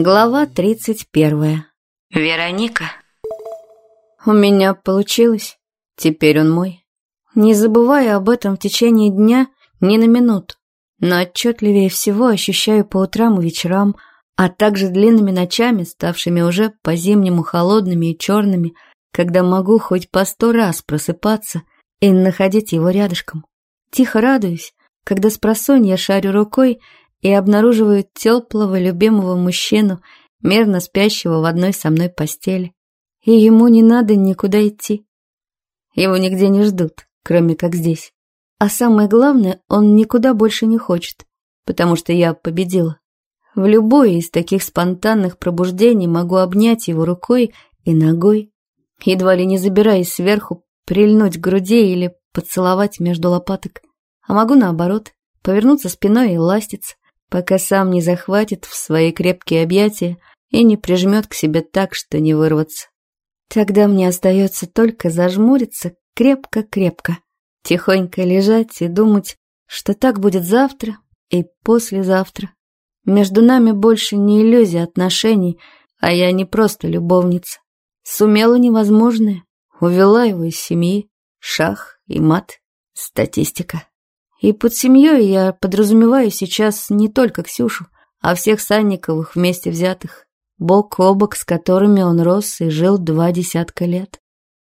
Глава 31. Вероника. У меня получилось. Теперь он мой. Не забывая об этом в течение дня ни на минуту, но отчетливее всего ощущаю по утрам и вечерам, а также длинными ночами, ставшими уже по-зимнему холодными и черными, когда могу хоть по сто раз просыпаться и находить его рядышком. Тихо радуюсь, когда с просонья шарю рукой и обнаруживаю теплого, любимого мужчину, мирно спящего в одной со мной постели. И ему не надо никуда идти. Его нигде не ждут, кроме как здесь. А самое главное, он никуда больше не хочет, потому что я победила. В любое из таких спонтанных пробуждений могу обнять его рукой и ногой, едва ли не забираясь сверху, прильнуть к груди или поцеловать между лопаток. А могу наоборот, повернуться спиной и ластиться, пока сам не захватит в свои крепкие объятия и не прижмет к себе так, что не вырваться. Тогда мне остается только зажмуриться крепко-крепко, тихонько лежать и думать, что так будет завтра и послезавтра. Между нами больше не иллюзия отношений, а я не просто любовница. Сумела невозможное, увела его из семьи, шах и мат, статистика. И под семьей я подразумеваю сейчас не только Ксюшу, а всех Санниковых вместе взятых, бок о бок с которыми он рос и жил два десятка лет.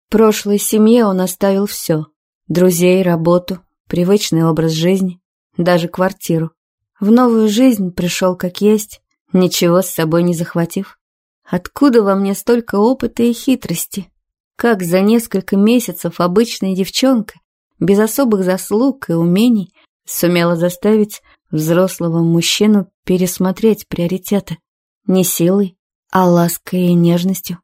В прошлой семье он оставил все – друзей, работу, привычный образ жизни, даже квартиру. В новую жизнь пришел как есть, ничего с собой не захватив. Откуда во мне столько опыта и хитрости? Как за несколько месяцев обычная девчонка без особых заслуг и умений, сумела заставить взрослого мужчину пересмотреть приоритеты. Не силой, а лаской и нежностью.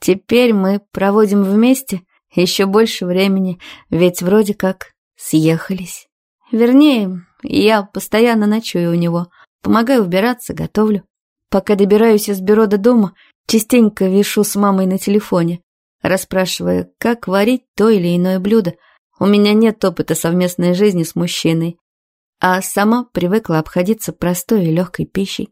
Теперь мы проводим вместе еще больше времени, ведь вроде как съехались. Вернее, я постоянно ночую у него, помогаю убираться, готовлю. Пока добираюсь из бюро до дома, частенько вишу с мамой на телефоне, расспрашивая, как варить то или иное блюдо – у меня нет опыта совместной жизни с мужчиной, а сама привыкла обходиться простой и легкой пищей.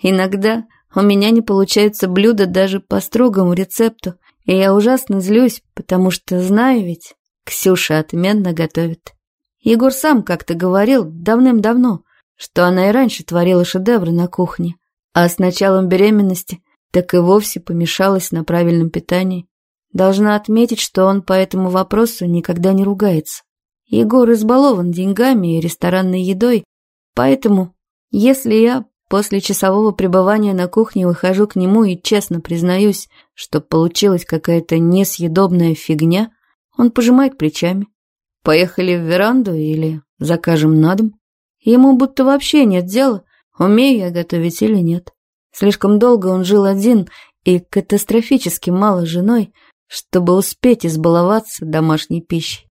Иногда у меня не получаются блюда даже по строгому рецепту, и я ужасно злюсь, потому что знаю ведь, Ксюша отменно готовит. Егор сам как-то говорил давным-давно, что она и раньше творила шедевры на кухне, а с началом беременности так и вовсе помешалась на правильном питании. Должна отметить, что он по этому вопросу никогда не ругается. Егор избалован деньгами и ресторанной едой, поэтому, если я после часового пребывания на кухне выхожу к нему и честно признаюсь, что получилась какая-то несъедобная фигня, он пожимает плечами. Поехали в веранду или закажем на дом? Ему будто вообще нет дела, умею я готовить или нет. Слишком долго он жил один и катастрофически мало женой, чтобы успеть избаловаться домашней пищей.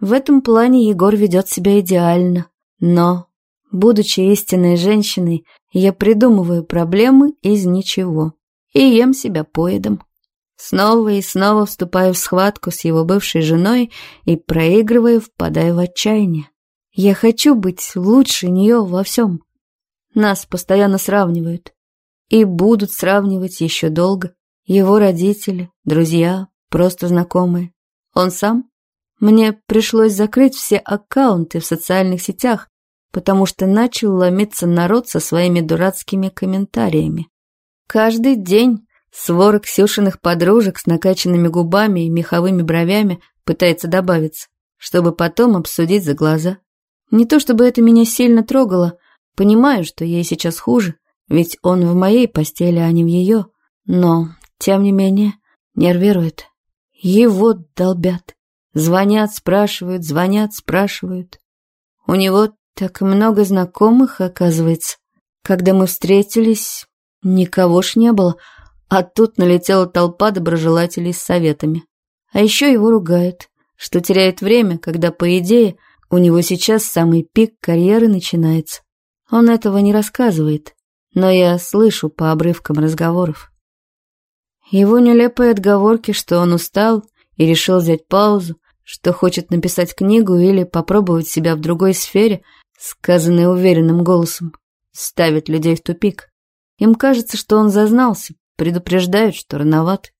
В этом плане Егор ведет себя идеально, но, будучи истинной женщиной, я придумываю проблемы из ничего и ем себя поедом. Снова и снова вступаю в схватку с его бывшей женой и, проигрывая, впадаю в отчаяние. Я хочу быть лучше нее во всем. Нас постоянно сравнивают. И будут сравнивать еще долго. Его родители, друзья, просто знакомые. Он сам? Мне пришлось закрыть все аккаунты в социальных сетях, потому что начал ломиться народ со своими дурацкими комментариями. Каждый день свора Ксюшиных подружек с накачанными губами и меховыми бровями пытается добавиться, чтобы потом обсудить за глаза. Не то чтобы это меня сильно трогало, понимаю, что ей сейчас хуже, ведь он в моей постели, а не в ее, но тем не менее, нервирует. Его долбят. Звонят, спрашивают, звонят, спрашивают. У него так много знакомых, оказывается. Когда мы встретились, никого ж не было, а тут налетела толпа доброжелателей с советами. А еще его ругают, что теряет время, когда, по идее, у него сейчас самый пик карьеры начинается. Он этого не рассказывает, но я слышу по обрывкам разговоров. Его нелепые отговорки, что он устал и решил взять паузу, что хочет написать книгу или попробовать себя в другой сфере, сказанные уверенным голосом, ставят людей в тупик. Им кажется, что он зазнался, предупреждают, что рановат.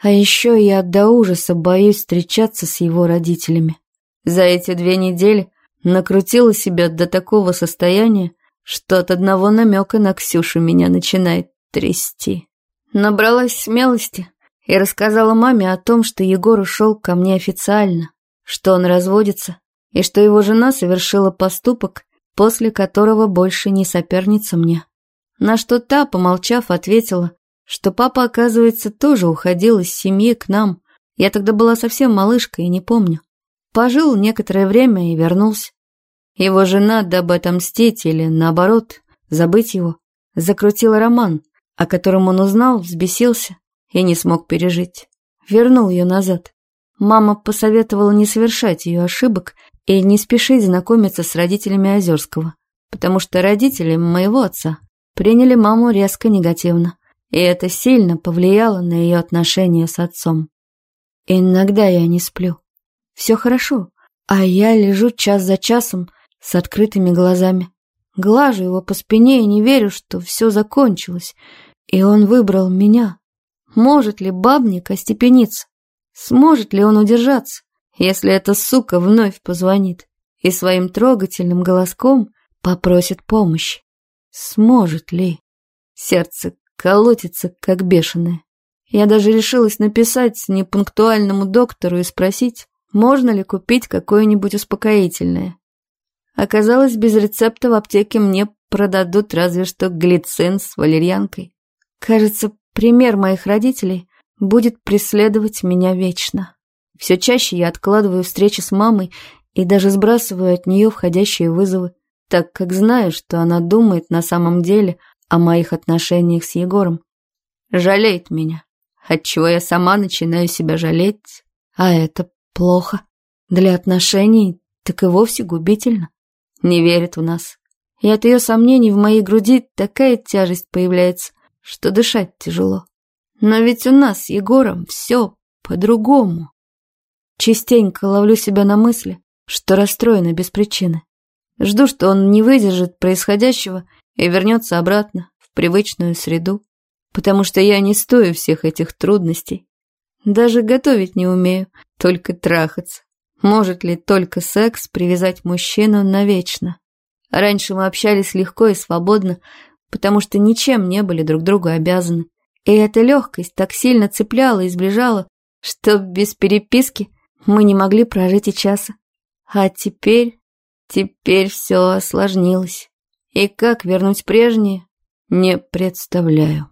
А еще я до ужаса боюсь встречаться с его родителями. За эти две недели накрутила себя до такого состояния, что от одного намека на Ксюшу меня начинает трясти. Набралась смелости и рассказала маме о том, что Егор ушел ко мне официально, что он разводится и что его жена совершила поступок, после которого больше не соперница мне. На что та, помолчав, ответила, что папа, оказывается, тоже уходил из семьи к нам. Я тогда была совсем малышкой и не помню. Пожил некоторое время и вернулся. Его жена, дабы отомстить или, наоборот, забыть его, закрутила роман, о котором он узнал, взбесился и не смог пережить. Вернул ее назад. Мама посоветовала не совершать ее ошибок и не спешить знакомиться с родителями Озерского, потому что родители моего отца приняли маму резко негативно, и это сильно повлияло на ее отношения с отцом. Иногда я не сплю. Все хорошо, а я лежу час за часом с открытыми глазами. Глажу его по спине и не верю, что все закончилось, и он выбрал меня. Может ли бабник остепениться? Сможет ли он удержаться, если эта сука вновь позвонит и своим трогательным голоском попросит помощи? Сможет ли? Сердце колотится, как бешеное. Я даже решилась написать непунктуальному доктору и спросить, можно ли купить какое-нибудь успокоительное. Оказалось, без рецепта в аптеке мне продадут разве что глицин с валерьянкой. Кажется, пример моих родителей будет преследовать меня вечно. Все чаще я откладываю встречи с мамой и даже сбрасываю от нее входящие вызовы, так как знаю, что она думает на самом деле о моих отношениях с Егором. Жалеет меня, отчего я сама начинаю себя жалеть, а это плохо. Для отношений так и вовсе губительно. Не верит в нас. И от ее сомнений в моей груди такая тяжесть появляется, что дышать тяжело. Но ведь у нас с Егором все по-другому. Частенько ловлю себя на мысли, что расстроена без причины. Жду, что он не выдержит происходящего и вернется обратно в привычную среду, потому что я не стою всех этих трудностей. Даже готовить не умею, только трахаться. Может ли только секс привязать мужчину навечно? Раньше мы общались легко и свободно, потому что ничем не были друг другу обязаны. И эта легкость так сильно цепляла и сближала, что без переписки мы не могли прожить и часа. А теперь, теперь все осложнилось. И как вернуть прежнее, не представляю.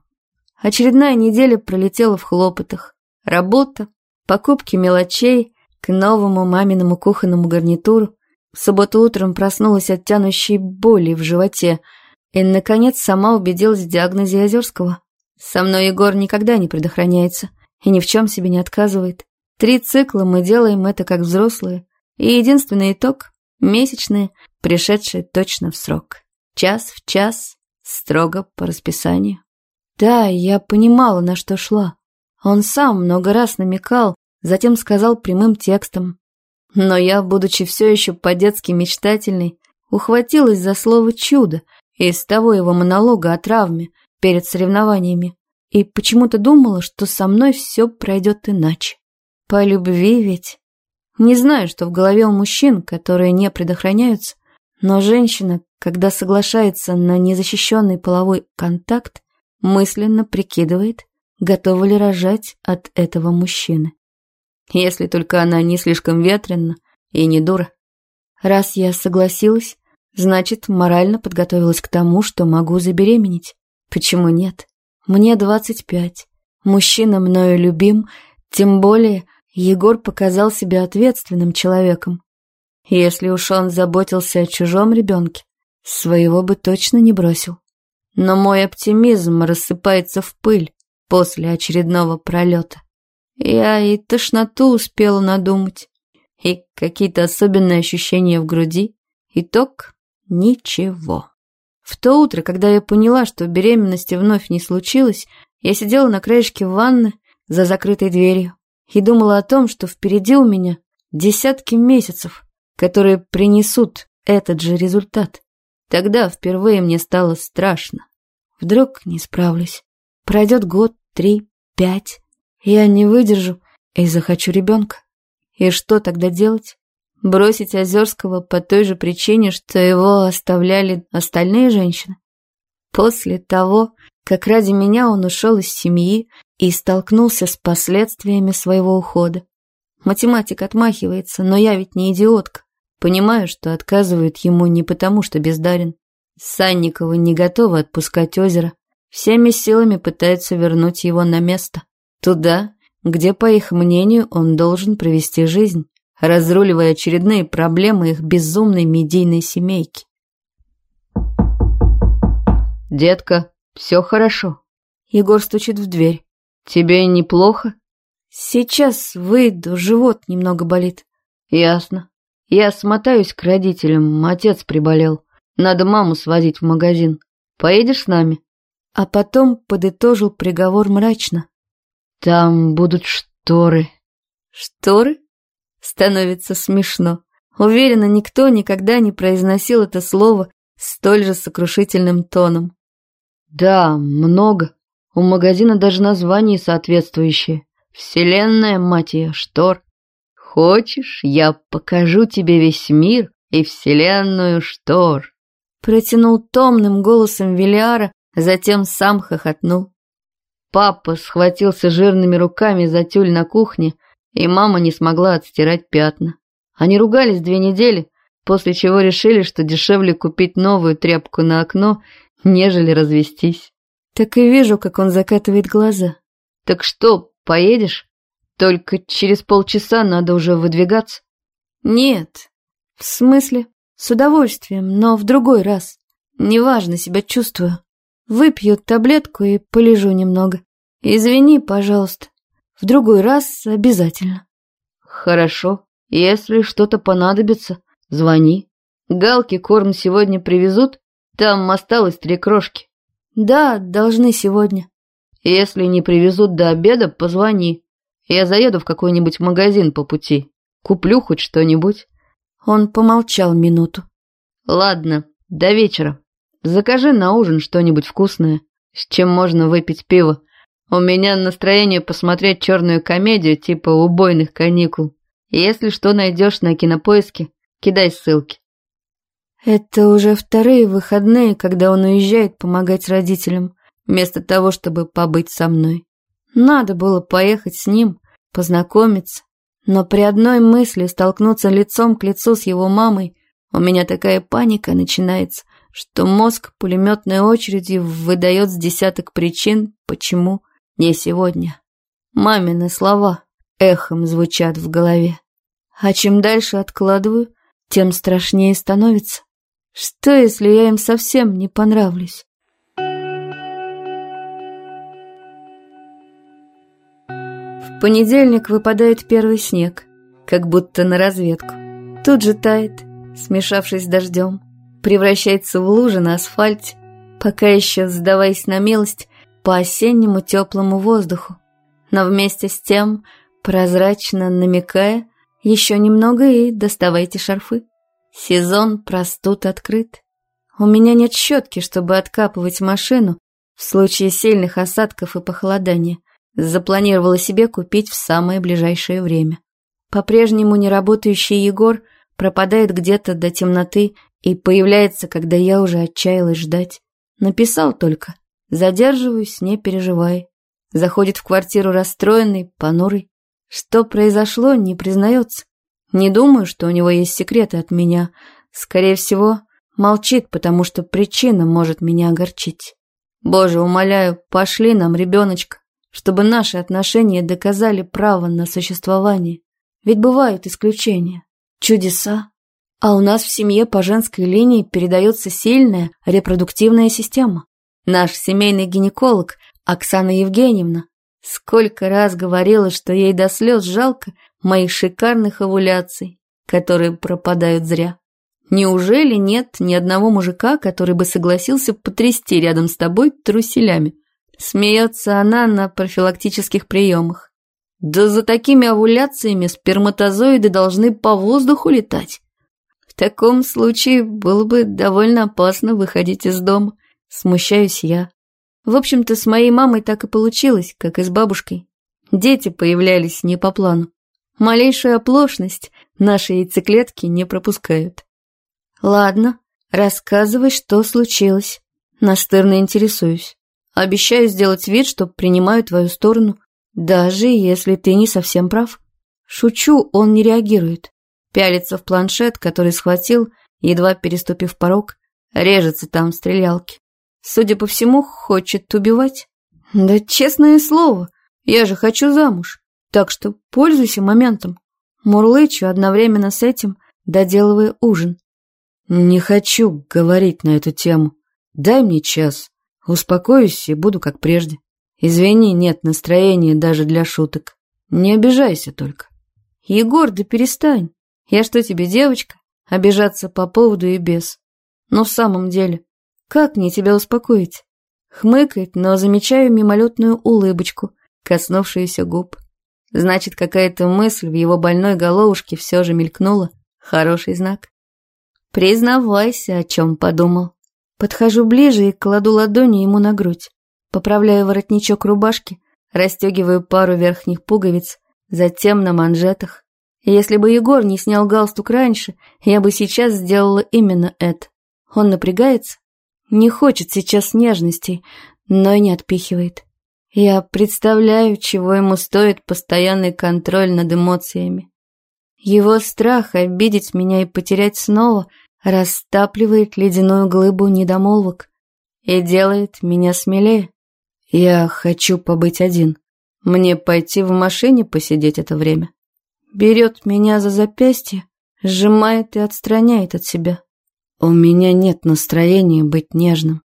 Очередная неделя пролетела в хлопотах. Работа, покупки мелочей, к новому маминому кухонному гарнитуру. В субботу утром проснулась от тянущей боли в животе и, наконец, сама убедилась в диагнозе Озерского. Со мной Егор никогда не предохраняется и ни в чем себе не отказывает. Три цикла мы делаем это как взрослые, и единственный итог – месячные, пришедшие точно в срок. Час в час, строго по расписанию. Да, я понимала, на что шла. Он сам много раз намекал, затем сказал прямым текстом. Но я, будучи все еще по-детски мечтательной, ухватилась за слово «чудо» из того его монолога о травме, перед соревнованиями и почему-то думала, что со мной все пройдет иначе. По любви ведь. Не знаю, что в голове у мужчин, которые не предохраняются, но женщина, когда соглашается на незащищенный половой контакт, мысленно прикидывает, готова ли рожать от этого мужчины. Если только она не слишком ветрена и не дура. Раз я согласилась, значит, морально подготовилась к тому, что могу забеременеть. Почему нет? Мне двадцать пять. Мужчина мною любим, тем более Егор показал себя ответственным человеком. Если уж он заботился о чужом ребенке, своего бы точно не бросил. Но мой оптимизм рассыпается в пыль после очередного пролета. Я и тошноту успела надумать, и какие-то особенные ощущения в груди. Итог – ничего. В то утро, когда я поняла, что беременности вновь не случилось, я сидела на краешке ванны за закрытой дверью и думала о том, что впереди у меня десятки месяцев, которые принесут этот же результат. Тогда впервые мне стало страшно. Вдруг не справлюсь. Пройдет год, три, пять. Я не выдержу и захочу ребенка. И что тогда делать? Бросить Озерского по той же причине, что его оставляли остальные женщины? После того, как ради меня он ушел из семьи и столкнулся с последствиями своего ухода. Математик отмахивается, но я ведь не идиотка. Понимаю, что отказывают ему не потому, что бездарен. Санникова не готова отпускать озеро. Всеми силами пытается вернуть его на место. Туда, где, по их мнению, он должен провести жизнь, разруливая очередные проблемы их безумной медийной семейки. «Детка, все хорошо». Егор стучит в дверь. «Тебе неплохо?» «Сейчас выйду, живот немного болит». «Ясно. Я смотаюсь к родителям, отец приболел. Надо маму свозить в магазин. Поедешь с нами?» А потом подытожил приговор мрачно. «Там будут шторы». «Шторы?» Становится смешно. Уверена, никто никогда не произносил это слово столь же сокрушительным тоном. Да, много. У магазина даже название соответствующее. Вселенная, мать ее, штор. Хочешь, я покажу тебе весь мир и вселенную штор. Протянул томным голосом Велиара, затем сам хохотнул. Папа схватился жирными руками за тюль на кухне, и мама не смогла отстирать пятна. Они ругались две недели, после чего решили, что дешевле купить новую тряпку на окно нежели развестись. Так и вижу, как он закатывает глаза. Так что, поедешь? Только через полчаса надо уже выдвигаться. Нет. В смысле? С удовольствием, но в другой раз. Неважно себя чувствую. Выпью таблетку и полежу немного. Извини, пожалуйста. В другой раз обязательно. Хорошо. Если что-то понадобится, звони. Галки корм сегодня привезут? Там осталось три крошки. Да, должны сегодня. Если не привезут до обеда, позвони. Я заеду в какой-нибудь магазин по пути. Куплю хоть что-нибудь. Он помолчал минуту. Ладно, до вечера. Закажи на ужин что-нибудь вкусное, с чем можно выпить пиво. У меня настроение посмотреть черную комедию типа «Убойных каникул». Если что найдешь на кинопоиске, кидай ссылки. Это уже вторые выходные, когда он уезжает помогать родителям, вместо того, чтобы побыть со мной. Надо было поехать с ним, познакомиться. Но при одной мысли столкнуться лицом к лицу с его мамой, у меня такая паника начинается, что мозг пулеметной очередью выдает с десяток причин, почему не сегодня. Мамины слова эхом звучат в голове. А чем дальше откладываю, тем страшнее становится. Что, если я им совсем не понравлюсь? В понедельник выпадает первый снег, как будто на разведку. Тут же тает, смешавшись с дождем, превращается в лужи на асфальте, пока еще, сдаваясь на милость, по осеннему теплому воздуху. Но вместе с тем, прозрачно намекая, еще немного и доставайте шарфы. Сезон простуд открыт. У меня нет щетки, чтобы откапывать машину в случае сильных осадков и похолодания. Запланировала себе купить в самое ближайшее время. По-прежнему неработающий Егор пропадает где-то до темноты и появляется, когда я уже отчаялась ждать. Написал только «Задерживаюсь, не переживай». Заходит в квартиру расстроенный, понурый. Что произошло, не признается. Не думаю, что у него есть секреты от меня. Скорее всего, молчит, потому что причина может меня огорчить. Боже, умоляю, пошли нам, ребеночка, чтобы наши отношения доказали право на существование. Ведь бывают исключения, чудеса. А у нас в семье по женской линии передается сильная репродуктивная система. Наш семейный гинеколог Оксана Евгеньевна сколько раз говорила, что ей до слез жалко моих шикарных овуляций, которые пропадают зря. Неужели нет ни одного мужика, который бы согласился потрясти рядом с тобой труселями? Смеется она на профилактических приемах. Да за такими овуляциями сперматозоиды должны по воздуху летать. Таком случае было бы довольно опасно выходить из дома. Смущаюсь я. В общем-то, с моей мамой так и получилось, как и с бабушкой. Дети появлялись не по плану. Малейшую оплошность наши яйцеклетки не пропускают. Ладно, рассказывай, что случилось. Настырно интересуюсь. Обещаю сделать вид, что принимаю твою сторону, даже если ты не совсем прав. Шучу, он не реагирует. Пялится в планшет, который схватил, едва переступив порог, режется там в стрелялке. Судя по всему, хочет убивать. Да честное слово, я же хочу замуж, так что пользуйся моментом. Мурлычу одновременно с этим, доделывая ужин. Не хочу говорить на эту тему. Дай мне час. Успокоюсь и буду как прежде. Извини, нет настроения даже для шуток. Не обижайся только. Егор, да перестань. Я что тебе, девочка? Обижаться по поводу и без. Но в самом деле, как мне тебя успокоить? Хмыкает, но замечаю мимолетную улыбочку, коснувшуюся губ. Значит, какая-то мысль в его больной головушке все же мелькнула. Хороший знак. Признавайся, о чем подумал. Подхожу ближе и кладу ладони ему на грудь. Поправляю воротничок рубашки, расстегиваю пару верхних пуговиц, затем на манжетах. Если бы Егор не снял галстук раньше, я бы сейчас сделала именно это. Он напрягается, не хочет сейчас нежностей, но и не отпихивает. Я представляю, чего ему стоит постоянный контроль над эмоциями. Его страх обидеть меня и потерять снова растапливает ледяную глыбу недомолвок и делает меня смелее. Я хочу побыть один. Мне пойти в машине посидеть это время. Берет меня за запястье, сжимает и отстраняет от себя. У меня нет настроения быть нежным.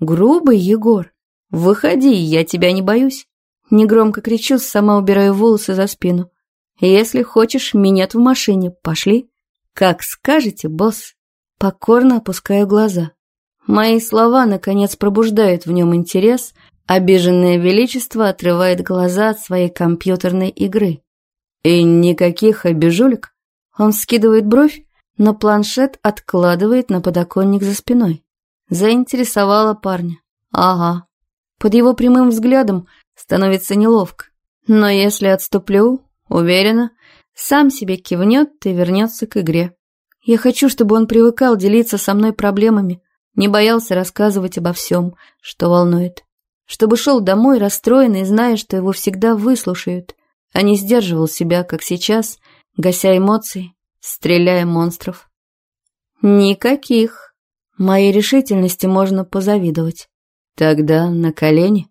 Грубый Егор, выходи, я тебя не боюсь. Негромко кричу, сама убираю волосы за спину. Если хочешь, минет в машине, пошли. Как скажете, босс. Покорно опускаю глаза. Мои слова, наконец, пробуждают в нем интерес, обиженное величество отрывает глаза от своей компьютерной игры. И никаких обижулек. Он скидывает бровь, но планшет откладывает на подоконник за спиной. Заинтересовала парня. Ага. Под его прямым взглядом становится неловко. Но если отступлю, уверена, сам себе кивнет и вернется к игре. Я хочу, чтобы он привыкал делиться со мной проблемами, не боялся рассказывать обо всем, что волнует. Чтобы шел домой расстроенный, зная, что его всегда выслушают, а не сдерживал себя, как сейчас, гася эмоции, стреляя монстров. Никаких. Моей решительности можно позавидовать. Тогда на колени.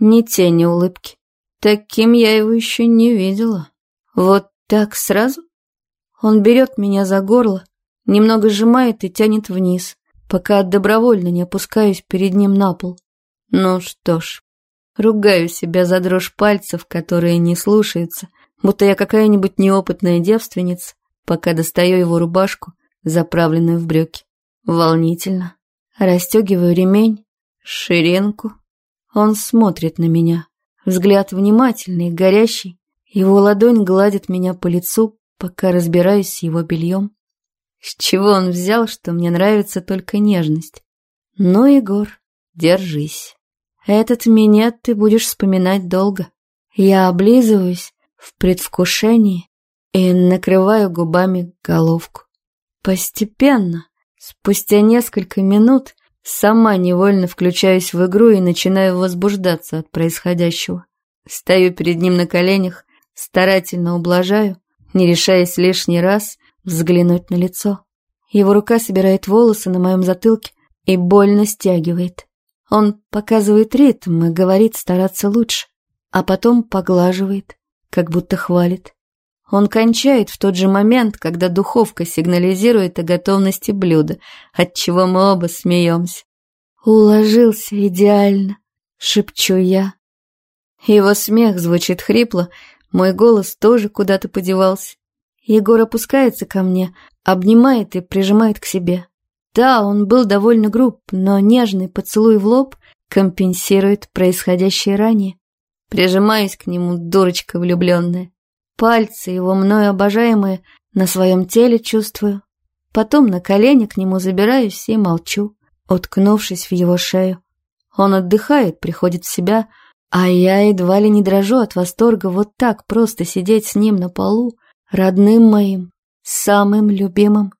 Ни тени улыбки. Таким я его еще не видела. Вот так сразу? Он берет меня за горло, немного сжимает и тянет вниз, пока добровольно не опускаюсь перед ним на пол. Ну что ж, ругаю себя за дрожь пальцев, которые не слушаются, будто я какая-нибудь неопытная девственница, пока достаю его рубашку, заправленную в брюки. Волнительно. Растегиваю ремень, ширинку. Он смотрит на меня. Взгляд внимательный, горящий. Его ладонь гладит меня по лицу, пока разбираюсь с его бельем. С чего он взял, что мне нравится только нежность? Ну, Егор, держись. Этот минет ты будешь вспоминать долго. Я облизываюсь в предвкушении и накрываю губами головку. Постепенно, спустя несколько минут, сама невольно включаюсь в игру и начинаю возбуждаться от происходящего. Стою перед ним на коленях, старательно ублажаю, не решаясь лишний раз взглянуть на лицо. Его рука собирает волосы на моем затылке и больно стягивает. Он показывает ритм и говорит стараться лучше, а потом поглаживает, как будто хвалит. Он кончает в тот же момент, когда духовка сигнализирует о готовности блюда, от чего мы оба смеемся. «Уложился идеально», — шепчу я. Его смех звучит хрипло, мой голос тоже куда-то подевался. Егор опускается ко мне, обнимает и прижимает к себе. Да, он был довольно груб, но нежный поцелуй в лоб компенсирует происходящее ранее. Прижимаюсь к нему, дурочка влюбленная. Пальцы его мною обожаемые на своем теле чувствую. Потом на колени к нему забираюсь и молчу, уткнувшись в его шею. Он отдыхает, приходит в себя, а я едва ли не дрожу от восторга вот так просто сидеть с ним на полу, родным моим, самым любимым.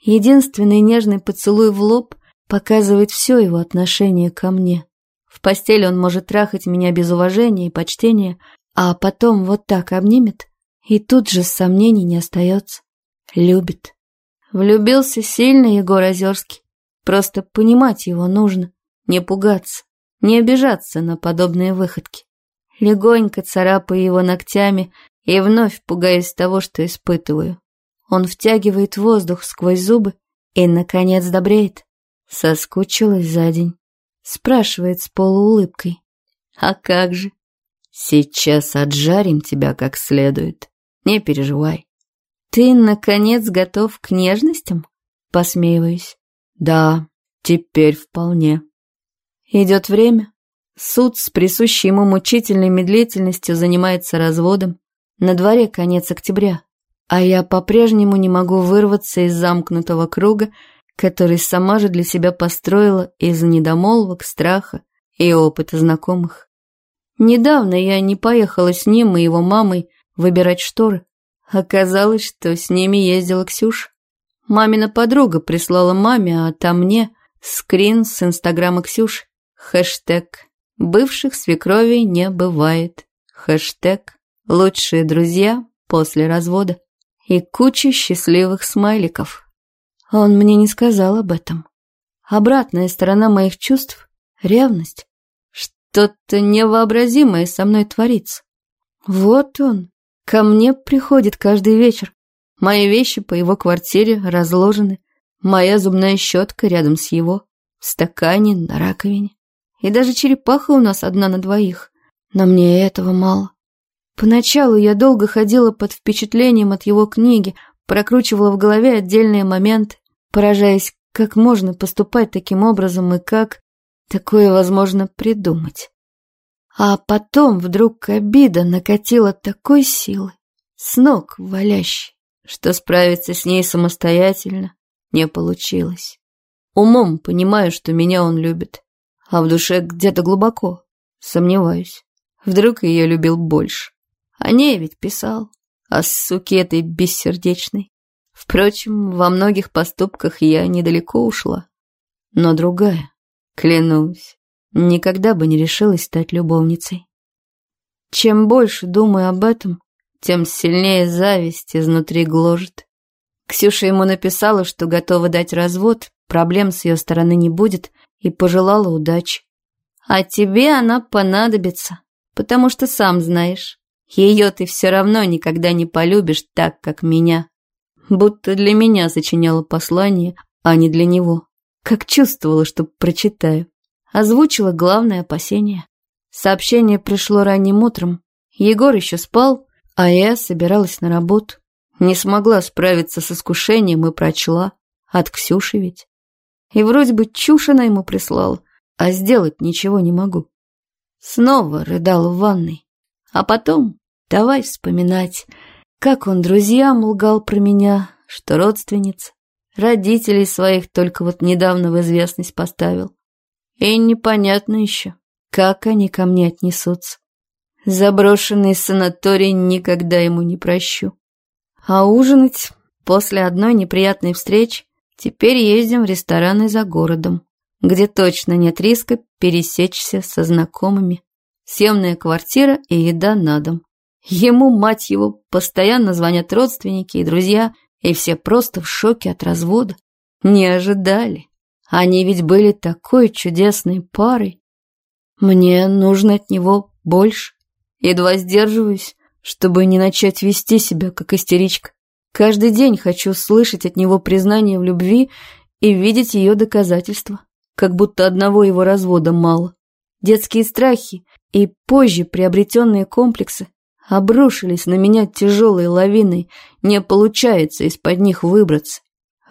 Единственный нежный поцелуй в лоб показывает все его отношение ко мне. В постели он может трахать меня без уважения и почтения, а потом вот так обнимет, и тут же сомнений не остается. Любит. Влюбился сильно Егор Озерский. Просто понимать его нужно, не пугаться, не обижаться на подобные выходки. Легонько царапаю его ногтями и вновь пугаюсь того, что испытываю. Он втягивает воздух сквозь зубы и, наконец, добреет. Соскучилась за день. Спрашивает с полуулыбкой. А как же? Сейчас отжарим тебя как следует. Не переживай. Ты, наконец, готов к нежностям? Посмеиваюсь. Да, теперь вполне. Идет время. Суд с присущей ему мучительной медлительностью занимается разводом. На дворе конец октября. А я по-прежнему не могу вырваться из замкнутого круга, который сама же для себя построила из недомолвок, страха и опыта знакомых. Недавно я не поехала с ним и его мамой выбирать шторы. Оказалось, что с ними ездила Ксюша. Мамина подруга прислала маме, а там мне скрин с инстаграма Ксюши. Хэштег «Бывших свекровей не бывает». Хэштег «Лучшие друзья после развода». И куча счастливых смайликов. Он мне не сказал об этом. Обратная сторона моих чувств — ревность. Что-то невообразимое со мной творится. Вот он, ко мне приходит каждый вечер. Мои вещи по его квартире разложены. Моя зубная щетка рядом с его, в стакане, на раковине. И даже черепаха у нас одна на двоих. Но мне этого мало. Поначалу я долго ходила под впечатлением от его книги, прокручивала в голове отдельные моменты, поражаясь, как можно поступать таким образом и как такое возможно придумать. А потом вдруг обида накатила такой силы, с ног валящей, что справиться с ней самостоятельно не получилось. Умом понимаю, что меня он любит, а в душе где-то глубоко сомневаюсь. Вдруг ее любил больше. О ней ведь писал, о суке этой бессердечной. Впрочем, во многих поступках я недалеко ушла. Но другая, клянусь, никогда бы не решилась стать любовницей. Чем больше думаю об этом, тем сильнее зависть изнутри гложет. Ксюша ему написала, что готова дать развод, проблем с ее стороны не будет, и пожелала удачи. А тебе она понадобится, потому что сам знаешь, ее ты все равно никогда не полюбишь так, как меня будто для меня сочиняла послание, а не для него. Как чувствовала, что прочитаю. Озвучила главное опасение. Сообщение пришло ранним утром. Егор еще спал, а я собиралась на работу. Не смогла справиться с искушением и прочла. От Ксюши ведь. И вроде бы чушь она ему прислала, а сделать ничего не могу. Снова рыдала в ванной. А потом давай вспоминать, как он друзьям лгал про меня, что родственница. Родителей своих только вот недавно в известность поставил. И непонятно еще, как они ко мне отнесутся. Заброшенный санаторий никогда ему не прощу. А ужинать после одной неприятной встречи теперь ездим в рестораны за городом, где точно нет риска пересечься со знакомыми. Съемная квартира и еда на дом. Ему, мать его, постоянно звонят родственники и друзья, и все просто в шоке от развода. Не ожидали. Они ведь были такой чудесной парой. Мне нужно от него больше. Едва сдерживаюсь, чтобы не начать вести себя, как истеричка. Каждый день хочу слышать от него признание в любви и видеть ее доказательства, как будто одного его развода мало. Детские страхи и позже приобретенные комплексы обрушились на меня тяжелой лавиной, не получается из-под них выбраться.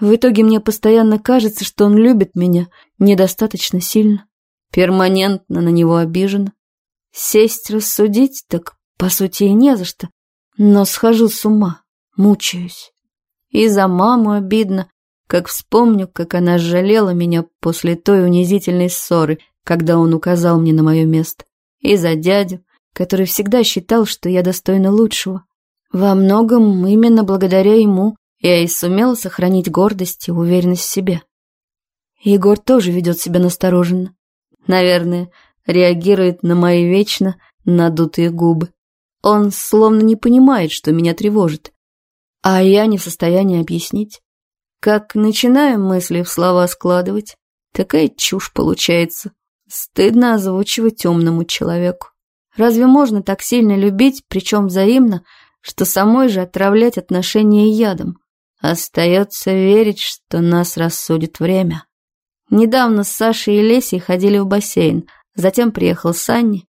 В итоге мне постоянно кажется, что он любит меня недостаточно сильно, перманентно на него обижена. Сесть рассудить, так по сути и не за что, но схожу с ума, мучаюсь. И за маму обидно, как вспомню, как она жалела меня после той унизительной ссоры, когда он указал мне на мое место, и за дядю, который всегда считал, что я достойна лучшего. Во многом именно благодаря ему я и сумела сохранить гордость и уверенность в себе. Егор тоже ведет себя настороженно. Наверное, реагирует на мои вечно надутые губы. Он словно не понимает, что меня тревожит, а я не в состоянии объяснить. Как начинаю мысли в слова складывать, такая чушь получается. Стыдно озвучивать темному человеку. Разве можно так сильно любить, причем взаимно, что самой же отравлять отношения ядом? Остается верить, что нас рассудит время. Недавно с Сашей и Лесей ходили в бассейн, затем приехал Санни,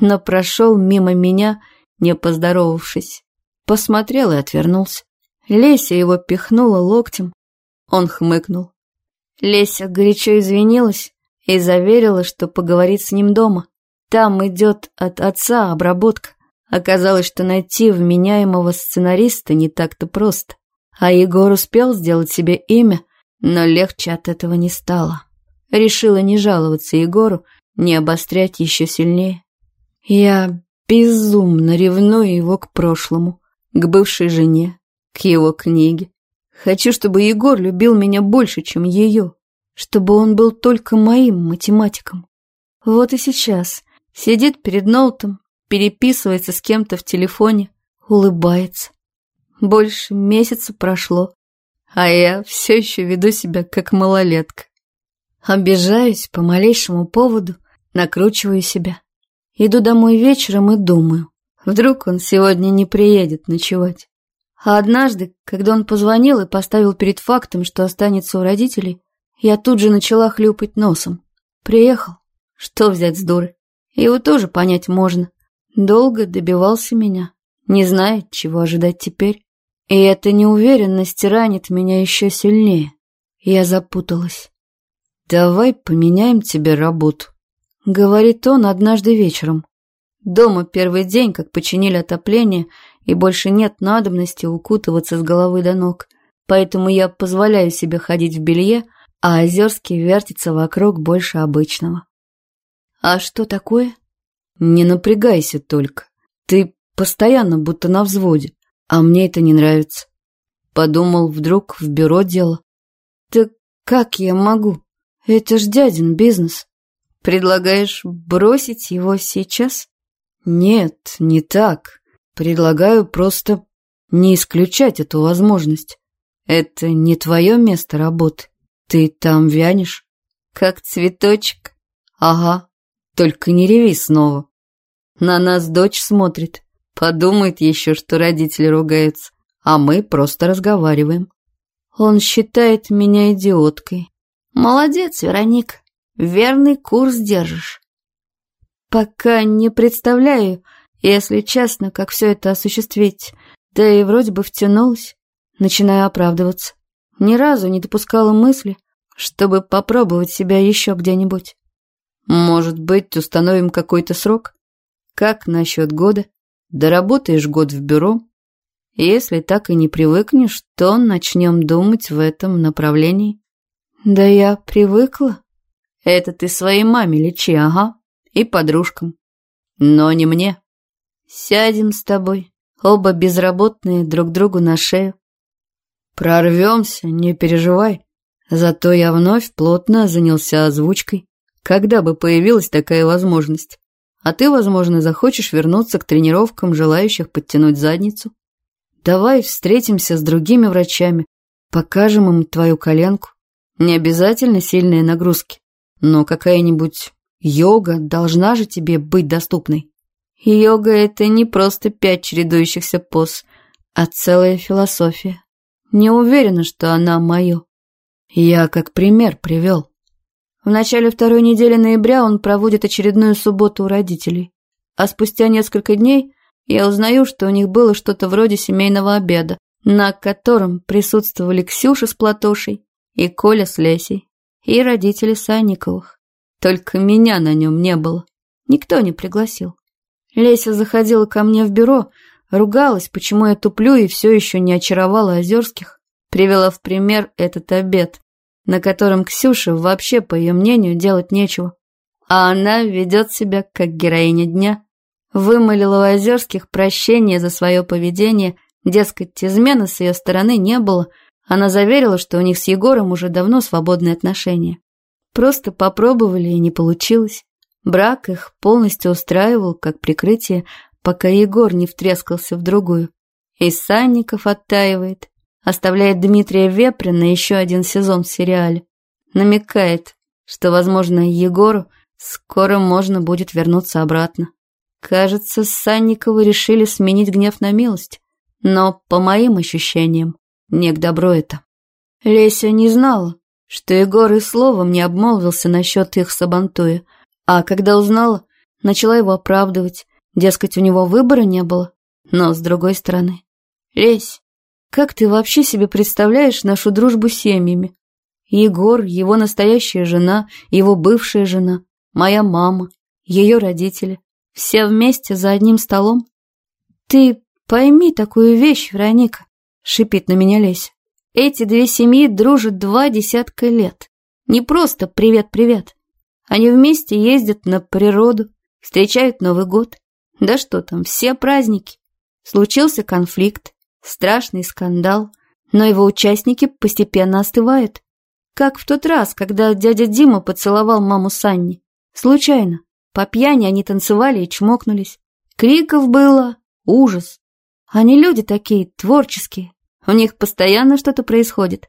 но прошел мимо меня, не поздоровавшись. Посмотрел и отвернулся. Леся его пихнула локтем. Он хмыкнул. Леся горячо извинилась и заверила, что поговорит с ним дома. Там идет от отца обработка. Оказалось, что найти вменяемого сценариста не так-то просто. А Егор успел сделать себе имя, но легче от этого не стало. Решила не жаловаться Егору, не обострять еще сильнее. Я безумно ревную его к прошлому, к бывшей жене, к его книге. Хочу, чтобы Егор любил меня больше, чем ее, чтобы он был только моим математиком. Вот и сейчас сидит перед ноутом, переписывается с кем-то в телефоне, улыбается. Больше месяца прошло, а я все еще веду себя как малолетка. Обижаюсь по малейшему поводу, накручиваю себя. Иду домой вечером и думаю, вдруг он сегодня не приедет ночевать. А однажды, когда он позвонил и поставил перед фактом, что останется у родителей, я тут же начала хлюпать носом. Приехал. Что взять с дуры? Его тоже понять можно. Долго добивался меня. Не знает, чего ожидать теперь. И эта неуверенность ранит меня еще сильнее. Я запуталась. «Давай поменяем тебе работу», — говорит он однажды вечером. Дома первый день, как починили отопление, и больше нет надобности укутываться с головы до ног. Поэтому я позволяю себе ходить в белье, а Озерский вертится вокруг больше обычного. «А что такое?» «Не напрягайся только. Ты постоянно будто на взводе а мне это не нравится. Подумал, вдруг в бюро дело. Так как я могу? Это ж дядин бизнес. Предлагаешь бросить его сейчас? Нет, не так. Предлагаю просто не исключать эту возможность. Это не твое место работы. Ты там вянешь, как цветочек. Ага, только не реви снова. На нас дочь смотрит. Подумает еще, что родители ругаются, а мы просто разговариваем. Он считает меня идиоткой. Молодец, Вероника, верный курс держишь. Пока не представляю, если честно, как все это осуществить. Да и вроде бы втянулась. Начинаю оправдываться. Ни разу не допускала мысли, чтобы попробовать себя еще где-нибудь. Может быть, установим какой-то срок? Как насчет года? Доработаешь год в бюро. Если так и не привыкнешь, то начнем думать в этом направлении. Да я привыкла. Это ты своей маме лечи, ага, и подружкам. Но не мне. Сядем с тобой, оба безработные друг другу на шею. Прорвемся, не переживай. Зато я вновь плотно занялся озвучкой, когда бы появилась такая возможность. А ты, возможно, захочешь вернуться к тренировкам желающих подтянуть задницу. Давай встретимся с другими врачами, покажем им твою коленку. Не обязательно сильные нагрузки, но какая-нибудь йога должна же тебе быть доступной. Йога — это не просто пять чередующихся поз, а целая философия. Не уверена, что она мое. Я как пример привел. В начале второй недели ноября он проводит очередную субботу у родителей. А спустя несколько дней я узнаю, что у них было что-то вроде семейного обеда, на котором присутствовали Ксюша с Платошей и Коля с Лесей, и родители Санниковых. Только меня на нем не было. Никто не пригласил. Леся заходила ко мне в бюро, ругалась, почему я туплю и все еще не очаровала Озерских. Привела в пример этот обед, на котором Ксюше вообще, по ее мнению, делать нечего. а она ведет себя как героиня дня. Вымолила у Озерских прощение за свое поведение, дескать, измены с ее стороны не было, она заверила, что у них с Егором уже давно свободные отношения. Просто попробовали и не получилось. Брак их полностью устраивал как прикрытие, пока Егор не втрескался в другую. И Санников оттаивает, оставляет Дмитрия Веприна еще один сезон в сериале. Намекает, что, возможно, Егору скоро можно будет вернуться обратно. Кажется, Санниковы решили сменить гнев на милость, но, по моим ощущениям, не к добру это. Леся не знала, что Егор и словом не обмолвился насчет их сабантуя, а когда узнала, начала его оправдывать, дескать, у него выбора не было. Но с другой стороны, Лесь, как ты вообще себе представляешь нашу дружбу с семьями? Егор, его настоящая жена, его бывшая жена, моя мама, ее родители. Все вместе за одним столом? Ты пойми такую вещь, Вероника, шипит на меня Лесь. Эти две семьи дружат два десятка лет. Не просто привет-привет. Они вместе ездят на природу, встречают Новый год. Да что там, все праздники. Случился конфликт, страшный скандал, но его участники постепенно остывают. Как в тот раз, когда дядя Дима поцеловал маму Санни. Случайно. По пьяни они танцевали и чмокнулись. Криков было. Ужас. Они люди такие, творческие. У них постоянно что-то происходит.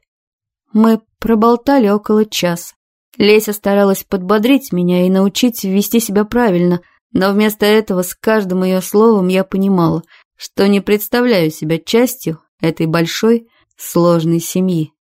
Мы проболтали около часа. Леся старалась подбодрить меня и научить вести себя правильно, но вместо этого с каждым ее словом я понимала, что не представляю себя частью этой большой, сложной семьи.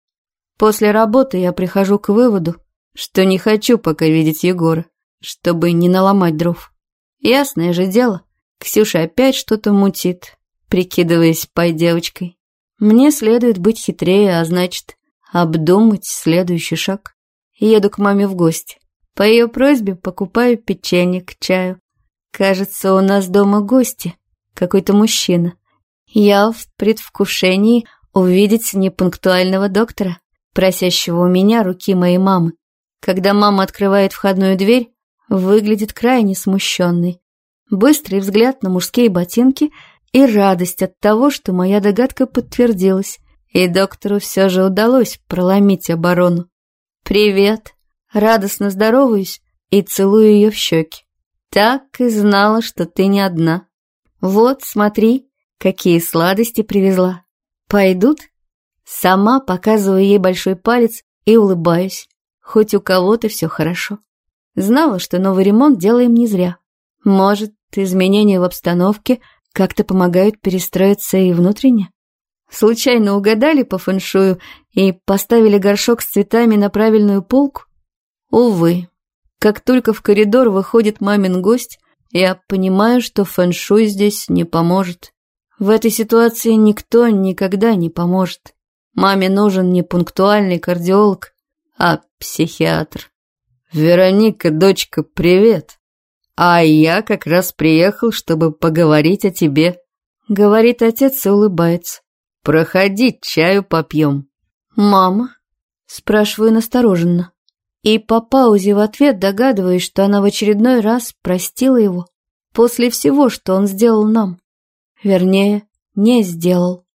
После работы я прихожу к выводу, что не хочу пока видеть Егора, чтобы не наломать дров. Ясное же дело, Ксюша опять что-то мутит, прикидываясь пой девочкой. Мне следует быть хитрее, а значит, обдумать следующий шаг. Еду к маме в гости. По ее просьбе покупаю печенье к чаю. Кажется, у нас дома гости, какой-то мужчина. Я в предвкушении увидеть непунктуального доктора просящего у меня руки моей мамы. Когда мама открывает входную дверь, выглядит крайне смущенной. Быстрый взгляд на мужские ботинки и радость от того, что моя догадка подтвердилась, и доктору все же удалось проломить оборону. «Привет!» Радостно здороваюсь и целую ее в щеки. Так и знала, что ты не одна. Вот, смотри, какие сладости привезла. Пойдут? Сама показываю ей большой палец и улыбаюсь. Хоть у кого-то все хорошо. Знала, что новый ремонт делаем не зря. Может, изменения в обстановке как-то помогают перестроиться и внутренне? Случайно угадали по фэншую и поставили горшок с цветами на правильную полку? Увы, как только в коридор выходит мамин гость, я понимаю, что фэншуй здесь не поможет. В этой ситуации никто никогда не поможет. Маме нужен не пунктуальный кардиолог, а психиатр. «Вероника, дочка, привет! А я как раз приехал, чтобы поговорить о тебе», — говорит отец и улыбается. «Проходи, чаю попьем». «Мама?» — спрашиваю настороженно. И по паузе в ответ догадываюсь, что она в очередной раз простила его после всего, что он сделал нам. Вернее, не сделал.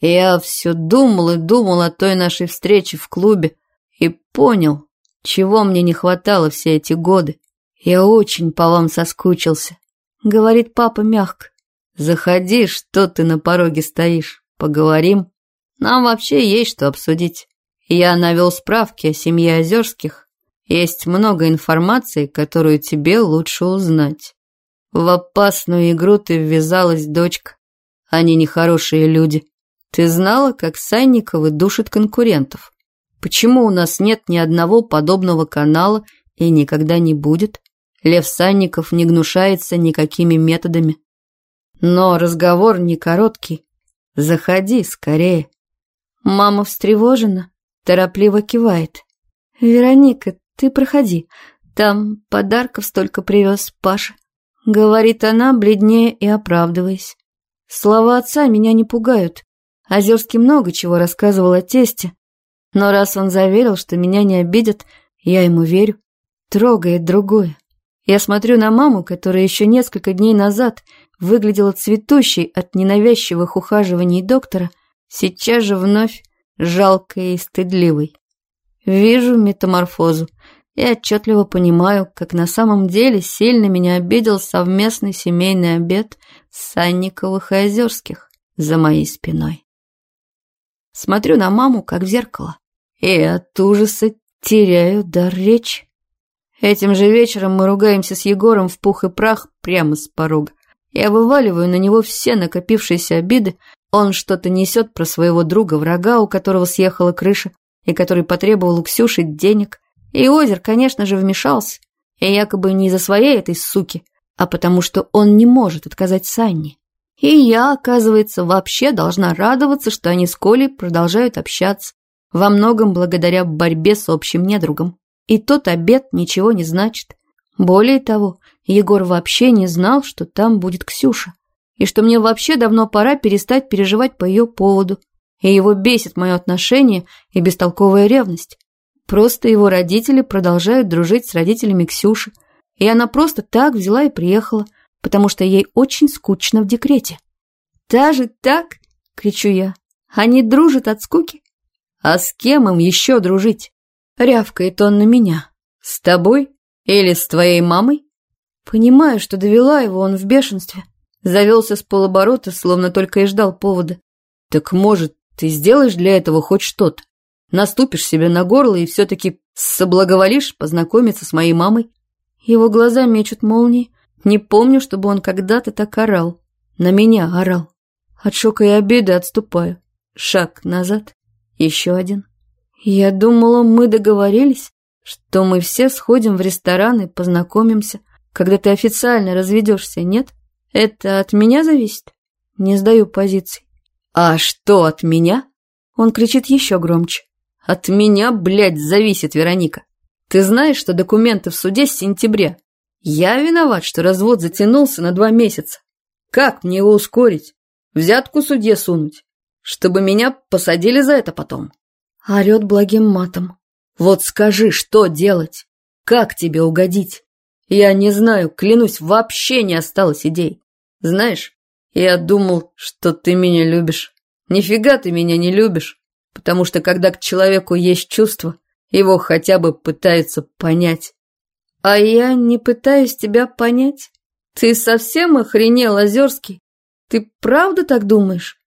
Я все думал и думал о той нашей встрече в клубе и понял, чего мне не хватало все эти годы. Я очень по вам соскучился, — говорит папа мягко. Заходи, что ты на пороге стоишь, поговорим. Нам вообще есть что обсудить. Я навел справки о семье Озерских. Есть много информации, которую тебе лучше узнать. В опасную игру ты ввязалась, дочка. Они нехорошие люди. Ты знала, как Санниковы душат конкурентов? Почему у нас нет ни одного подобного канала и никогда не будет? Лев Санников не гнушается никакими методами. Но разговор не короткий. Заходи скорее. Мама встревожена, торопливо кивает. Вероника, ты проходи. Там подарков столько привез Паша. Говорит она, бледнее и оправдываясь. Слова отца меня не пугают. Озерский много чего рассказывал о тесте, но раз он заверил, что меня не обидят, я ему верю. Трогает другое. Я смотрю на маму, которая еще несколько дней назад выглядела цветущей от ненавязчивых ухаживаний доктора, сейчас же вновь жалкой и стыдливой. Вижу метаморфозу и отчетливо понимаю, как на самом деле сильно меня обидел совместный семейный обед Санниковых и Озерских за моей спиной. Смотрю на маму, как в зеркало, и от ужаса теряю дар речи. Этим же вечером мы ругаемся с Егором в пух и прах прямо с порога. Я вываливаю на него все накопившиеся обиды, он что-то несет про своего друга-врага, у которого съехала крыша, и который потребовал у Ксюши денег. И Озер, конечно же, вмешался, и якобы не из-за своей этой суки, а потому что он не может отказать Санне. И я, оказывается, вообще должна радоваться, что они с Колей продолжают общаться, во многом благодаря борьбе с общим недругом. И тот обед ничего не значит. Более того, Егор вообще не знал, что там будет Ксюша, и что мне вообще давно пора перестать переживать по ее поводу. И его бесит мое отношение и бестолковая ревность. Просто его родители продолжают дружить с родителями Ксюши, и она просто так взяла и приехала, потому что ей очень скучно в декрете. «Даже так?» — кричу я. «Они дружат от скуки?» «А с кем им еще дружить?» — рявкает он на меня. «С тобой или с твоей мамой?» Понимаю, что довела его он в бешенстве. Завелся с полоборота, словно только и ждал повода. «Так, может, ты сделаешь для этого хоть что-то? Наступишь себе на горло и все-таки соблаговолишь познакомиться с моей мамой?» Его глаза мечут молнии, не помню, чтобы он когда-то так орал. На меня орал. От шока и обиды отступаю. Шаг назад. Еще один. Я думала, мы договорились, что мы все сходим в ресторан и познакомимся, когда ты официально разведешься, нет? Это от меня зависит? Не сдаю позиций. А что от меня? Он кричит еще громче. От меня, блядь, зависит, Вероника. Ты знаешь, что документы в суде с сентября. Я виноват, что развод затянулся на два месяца. Как мне его ускорить? Взятку судье сунуть? Чтобы меня посадили за это потом. Орет благим матом. Вот скажи, что делать? Как тебе угодить? Я не знаю, клянусь, вообще не осталось идей. Знаешь, я думал, что ты меня любишь. Нифига ты меня не любишь, потому что когда к человеку есть чувства, его хотя бы пытаются понять. А я не пытаюсь тебя понять. Ты совсем охренел, Озерский? Ты правда так думаешь?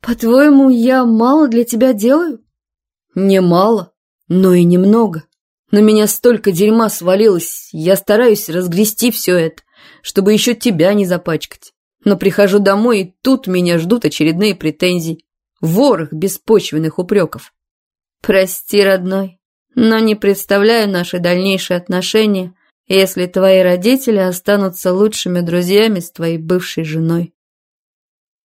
По-твоему, я мало для тебя делаю? Немало, но и немного. На меня столько дерьма свалилось, я стараюсь разгрести все это, чтобы еще тебя не запачкать. Но прихожу домой, и тут меня ждут очередные претензии. Ворох беспочвенных упреков. Прости, родной, но не представляю наши дальнейшие отношения, если твои родители останутся лучшими друзьями с твоей бывшей женой.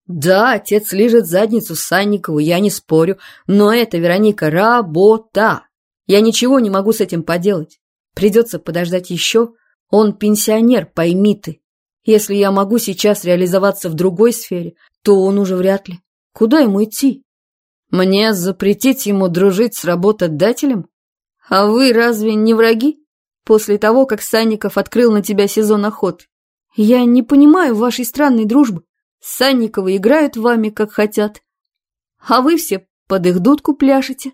Да, отец лежит задницу Санникову, я не спорю, но это, Вероника, работа. Я ничего не могу с этим поделать. Придется подождать еще. Он пенсионер, пойми ты. Если я могу сейчас реализоваться в другой сфере, то он уже вряд ли. Куда ему идти? Мне запретить ему дружить с работодателем? А вы разве не враги? После того, как Санников открыл на тебя сезон охот. Я не понимаю вашей странной дружбы. Санниковы играют вами, как хотят. А вы все под их дудку пляшете.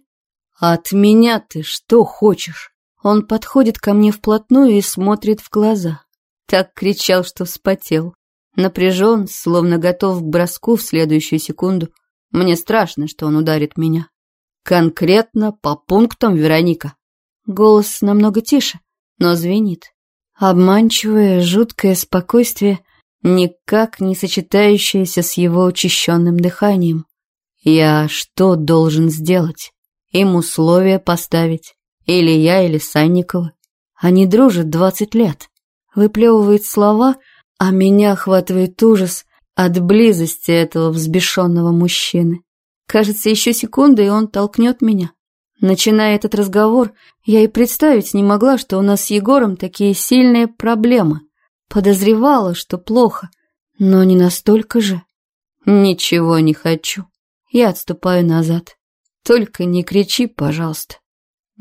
От меня ты что хочешь? Он подходит ко мне вплотную и смотрит в глаза. Так кричал, что вспотел. Напряжен, словно готов к броску в следующую секунду. Мне страшно, что он ударит меня. Конкретно по пунктам, Вероника. Голос намного тише, но звенит. Обманчивое, жуткое спокойствие, никак не сочетающееся с его учащенным дыханием. Я что должен сделать? Им условия поставить? Или я, или Санникова? Они дружат двадцать лет. Выплевывает слова, а меня охватывает ужас от близости этого взбешенного мужчины. Кажется, еще секунда, и он толкнет меня. Начиная этот разговор, я и представить не могла, что у нас с Егором такие сильные проблемы. Подозревала, что плохо, но не настолько же. Ничего не хочу. Я отступаю назад. Только не кричи, пожалуйста.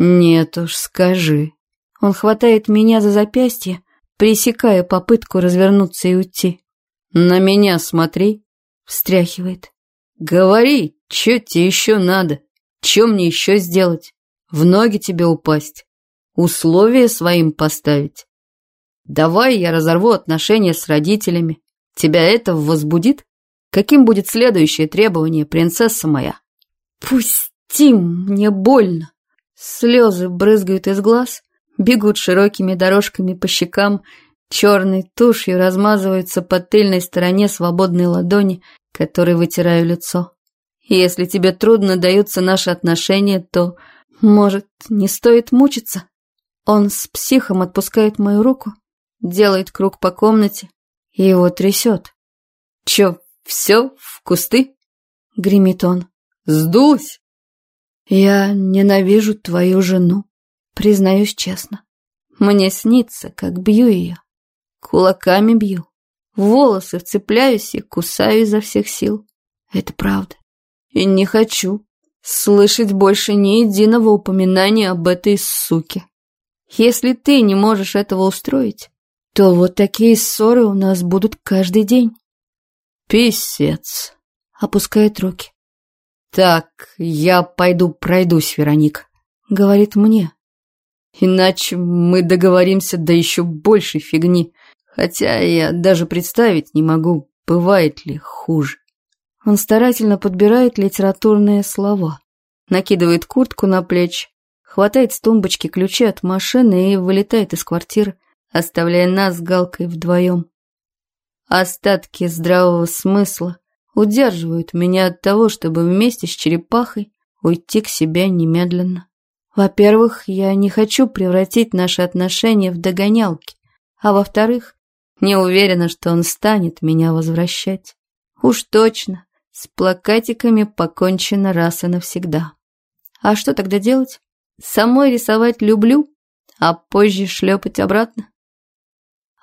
Нет уж, скажи. Он хватает меня за запястье, пресекая попытку развернуться и уйти. «На меня смотри», — встряхивает. «Говори, что тебе еще надо? Что мне еще сделать? В ноги тебе упасть? Условия своим поставить? Давай я разорву отношения с родителями. Тебя это возбудит? Каким будет следующее требование, принцесса моя?» «Пусти, мне больно!» Слезы брызгают из глаз, бегут широкими дорожками по щекам, черной тушью размазываются по тыльной стороне свободной ладони, которой вытираю лицо. Если тебе трудно даются наши отношения, то, может, не стоит мучиться? Он с психом отпускает мою руку, делает круг по комнате и его трясет. «Чё, все в кусты?» — гремит он. «Сдулась?» «Я ненавижу твою жену, признаюсь честно. Мне снится, как бью ее. Кулаками бью. волосы вцепляюсь и кусаю изо всех сил. Это правда. И не хочу слышать больше ни единого упоминания об этой суке. Если ты не можешь этого устроить, то вот такие ссоры у нас будут каждый день. Писец. Опускает руки. Так, я пойду пройдусь, Вероника. Говорит мне. Иначе мы договоримся до еще большей фигни. Хотя я даже представить не могу, бывает ли хуже. Он старательно подбирает литературные слова, накидывает куртку на плечи, хватает с тумбочки ключи от машины и вылетает из квартиры, оставляя нас с Галкой вдвоем. Остатки здравого смысла удерживают меня от того, чтобы вместе с черепахой уйти к себе немедленно. Во-первых, я не хочу превратить наши отношения в догонялки, а во-вторых, не уверена, что он станет меня возвращать. Уж точно, с плакатиками покончено раз и навсегда. А что тогда делать? Самой рисовать люблю, а позже шлепать обратно?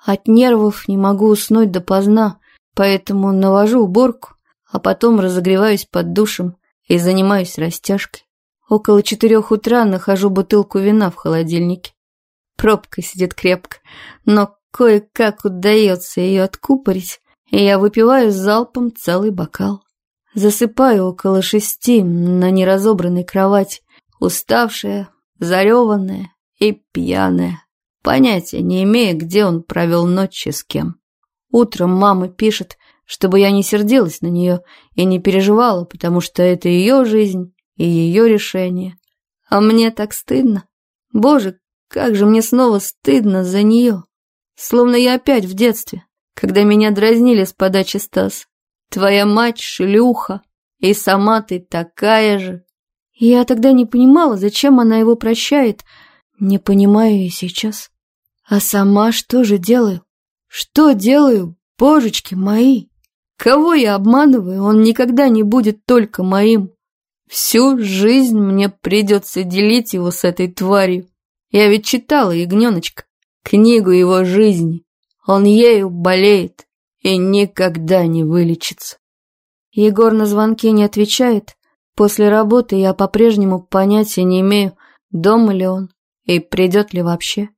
От нервов не могу уснуть допоздна, поэтому навожу уборку, а потом разогреваюсь под душем и занимаюсь растяжкой. Около четырех утра нахожу бутылку вина в холодильнике. Пробка сидит крепко, но кое-как удается ее откупорить, и я выпиваю залпом целый бокал. Засыпаю около шести на неразобранной кровати, уставшая, зареванная и пьяная. Понятия не имея, где он провел ночь и с кем. Утром мама пишет, чтобы я не сердилась на нее и не переживала, потому что это ее жизнь и ее решение. А мне так стыдно. Боже, как же мне снова стыдно за нее. Словно я опять в детстве, когда меня дразнили с подачи Стас. Твоя мать шлюха, и сама ты такая же. Я тогда не понимала, зачем она его прощает. Не понимаю и сейчас. А сама что же делаю? Что делаю, божечки мои? Кого я обманываю, он никогда не будет только моим. Всю жизнь мне придется делить его с этой тварью. Я ведь читала «Ягненочка», книгу его жизни. Он ею болеет и никогда не вылечится. Егор на звонки не отвечает. После работы я по-прежнему понятия не имею, дома ли он и придет ли вообще.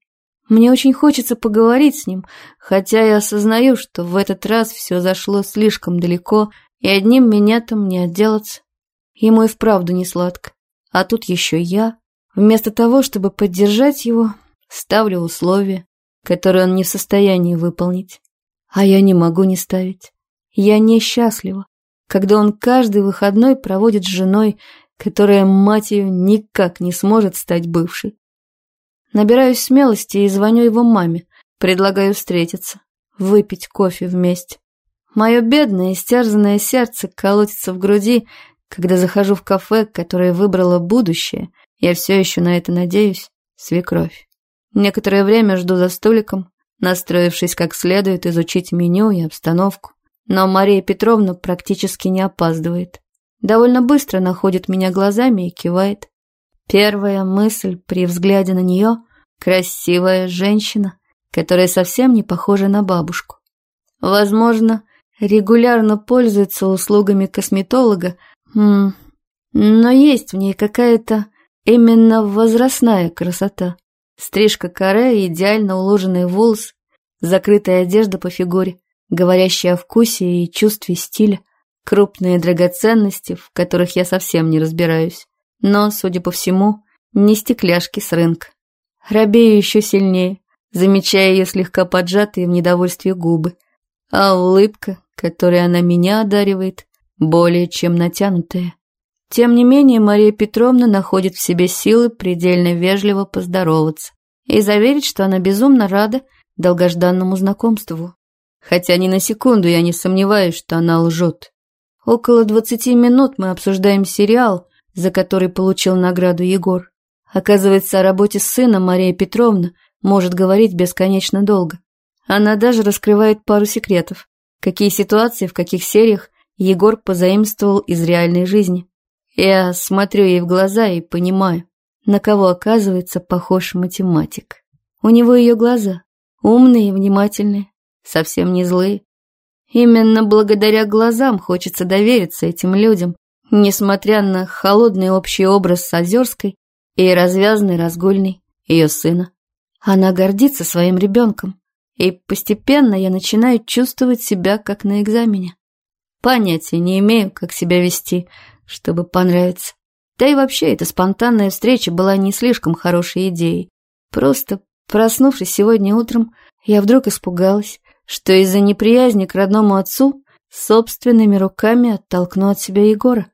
Мне очень хочется поговорить с ним, хотя я осознаю, что в этот раз все зашло слишком далеко, и одним меня там не отделаться. Ему и вправду не сладко. А тут еще я. Вместо того, чтобы поддержать его, ставлю условия, которые он не в состоянии выполнить. А я не могу не ставить. Я несчастлива, когда он каждый выходной проводит с женой, которая, мать ее, никак не сможет стать бывшей. Набираюсь смелости и звоню его маме, предлагаю встретиться, выпить кофе вместе. Мое бедное, истерзанное сердце колотится в груди, когда захожу в кафе, которое выбрало будущее, я все еще на это надеюсь, свекровь. Некоторое время жду за столиком, настроившись как следует изучить меню и обстановку. Но Мария Петровна практически не опаздывает. Довольно быстро находит меня глазами и кивает. Первая мысль при взгляде на нее – красивая женщина, которая совсем не похожа на бабушку. Возможно, регулярно пользуется услугами косметолога, но есть в ней какая-то именно возрастная красота. Стрижка каре, идеально уложенный волос, закрытая одежда по фигуре, говорящая о вкусе и чувстве стиля, крупные драгоценности, в которых я совсем не разбираюсь. Но, судя по всему, не стекляшки с рынка. Робею еще сильнее, замечая ее слегка поджатые в недовольстве губы. А улыбка, которой она меня одаривает, более чем натянутая. Тем не менее, Мария Петровна находит в себе силы предельно вежливо поздороваться и заверить, что она безумно рада долгожданному знакомству. Хотя ни на секунду я не сомневаюсь, что она лжет. Около двадцати минут мы обсуждаем сериал, за который получил награду Егор. Оказывается, о работе с сыном Мария Петровна может говорить бесконечно долго. Она даже раскрывает пару секретов. Какие ситуации, в каких сериях Егор позаимствовал из реальной жизни. Я смотрю ей в глаза и понимаю, на кого оказывается похож математик. У него ее глаза, умные и внимательные, совсем не злые. Именно благодаря глазам хочется довериться этим людям, несмотря на холодный общий образ с Озерской и развязный разгульный ее сына. Она гордится своим ребенком, и постепенно я начинаю чувствовать себя как на экзамене. Понятия не имею, как себя вести, чтобы понравиться. Да и вообще, эта спонтанная встреча была не слишком хорошей идеей. Просто, проснувшись сегодня утром, я вдруг испугалась, что из-за неприязни к родному отцу собственными руками оттолкну от себя Егора.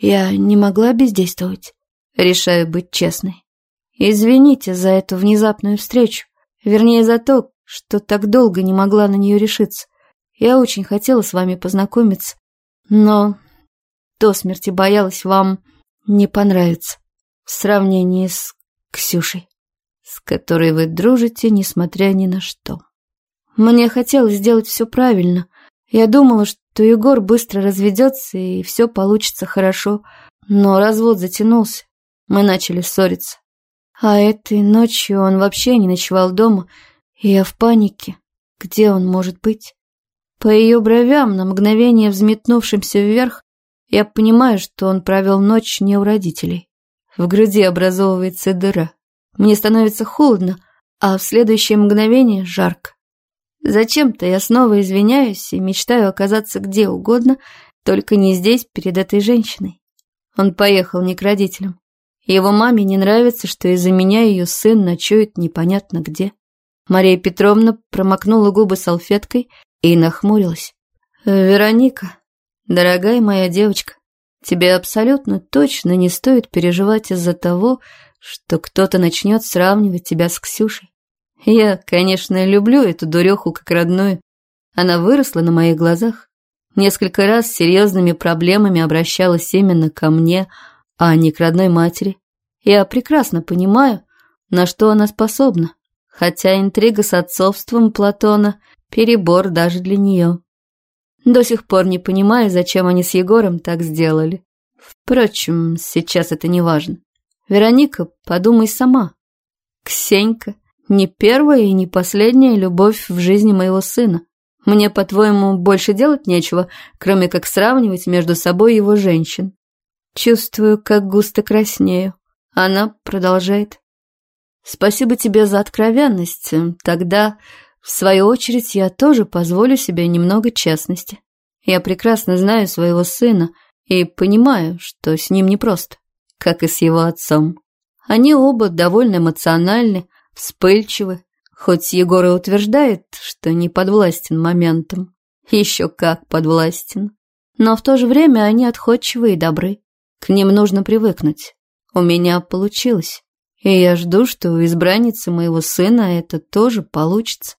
Я не могла бездействовать. Решаю быть честной. Извините за эту внезапную встречу. Вернее, за то, что так долго не могла на нее решиться. Я очень хотела с вами познакомиться, но до смерти боялась вам не понравиться в сравнении с Ксюшей, с которой вы дружите, несмотря ни на что. Мне хотелось сделать все правильно. Я думала, что Егор быстро разведется и все получится хорошо, но развод затянулся. Мы начали ссориться. А этой ночью он вообще не ночевал дома, и я в панике. Где он может быть? По ее бровям, на мгновение взметнувшимся вверх, я понимаю, что он провел ночь не у родителей. В груди образовывается дыра. Мне становится холодно, а в следующее мгновение жарко. Зачем-то я снова извиняюсь и мечтаю оказаться где угодно, только не здесь, перед этой женщиной. Он поехал не к родителям. Его маме не нравится, что из-за меня ее сын ночует непонятно где. Мария Петровна промокнула губы салфеткой и нахмурилась. «Вероника, дорогая моя девочка, тебе абсолютно точно не стоит переживать из-за того, что кто-то начнет сравнивать тебя с Ксюшей. Я, конечно, люблю эту дуреху как родную. Она выросла на моих глазах. Несколько раз с серьезными проблемами обращалась именно ко мне, а не к родной матери. Я прекрасно понимаю, на что она способна, хотя интрига с отцовством Платона Перебор даже для нее. До сих пор не понимаю, зачем они с Егором так сделали. Впрочем, сейчас это не важно. Вероника, подумай сама. Ксенька не первая и не последняя любовь в жизни моего сына. Мне, по-твоему, больше делать нечего, кроме как сравнивать между собой его женщин. Чувствую, как густо краснею. Она продолжает. Спасибо тебе за откровенность. Тогда в свою очередь, я тоже позволю себе немного честности. Я прекрасно знаю своего сына и понимаю, что с ним непросто, как и с его отцом. Они оба довольно эмоциональны, вспыльчивы, хоть Егор и утверждает, что не подвластен моментам. Еще как подвластен. Но в то же время они отходчивы и добры. К ним нужно привыкнуть. У меня получилось. И я жду, что у избранницы моего сына это тоже получится.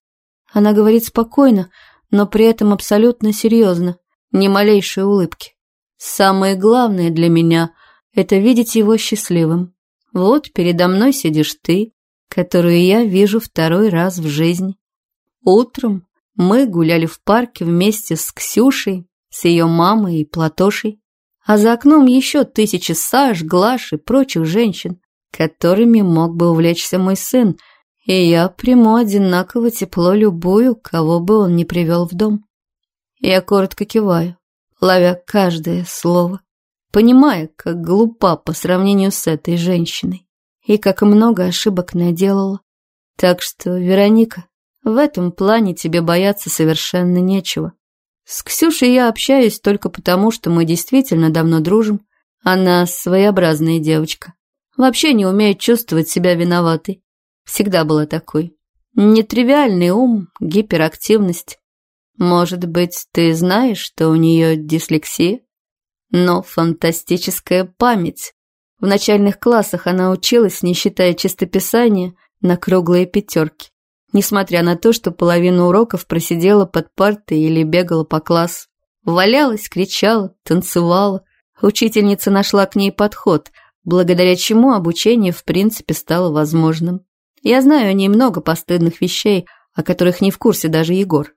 Она говорит спокойно, но при этом абсолютно серьезно, ни малейшей улыбки. Самое главное для меня – это видеть его счастливым. Вот передо мной сидишь ты, которую я вижу второй раз в жизни. Утром мы гуляли в парке вместе с Ксюшей, с ее мамой и Платошей, а за окном еще тысячи Саш, Глаш и прочих женщин, которыми мог бы увлечься мой сын – и я приму одинаково тепло любую, кого бы он ни привел в дом. Я коротко киваю, ловя каждое слово, понимая, как глупа по сравнению с этой женщиной и как много ошибок наделала. Так что, Вероника, В этом плане тебе бояться совершенно нечего. С Ксюшей я общаюсь только потому, что мы действительно давно дружим. Она своеобразная девочка. Вообще не умеет чувствовать себя виноватой. Всегда была такой. Нетривиальный ум, гиперактивность. Может быть, ты знаешь, что у нее дислексия? Но фантастическая память. В начальных классах она училась, не считая чистописания, на круглые пятерки. Несмотря на то, что половину уроков просидела под партой или бегала по классу. Валялась, кричала, танцевала. Учительница нашла к ней подход, благодаря чему обучение в принципе стало возможным. Я знаю о ней много постыдных вещей, о которых не в курсе даже Егор.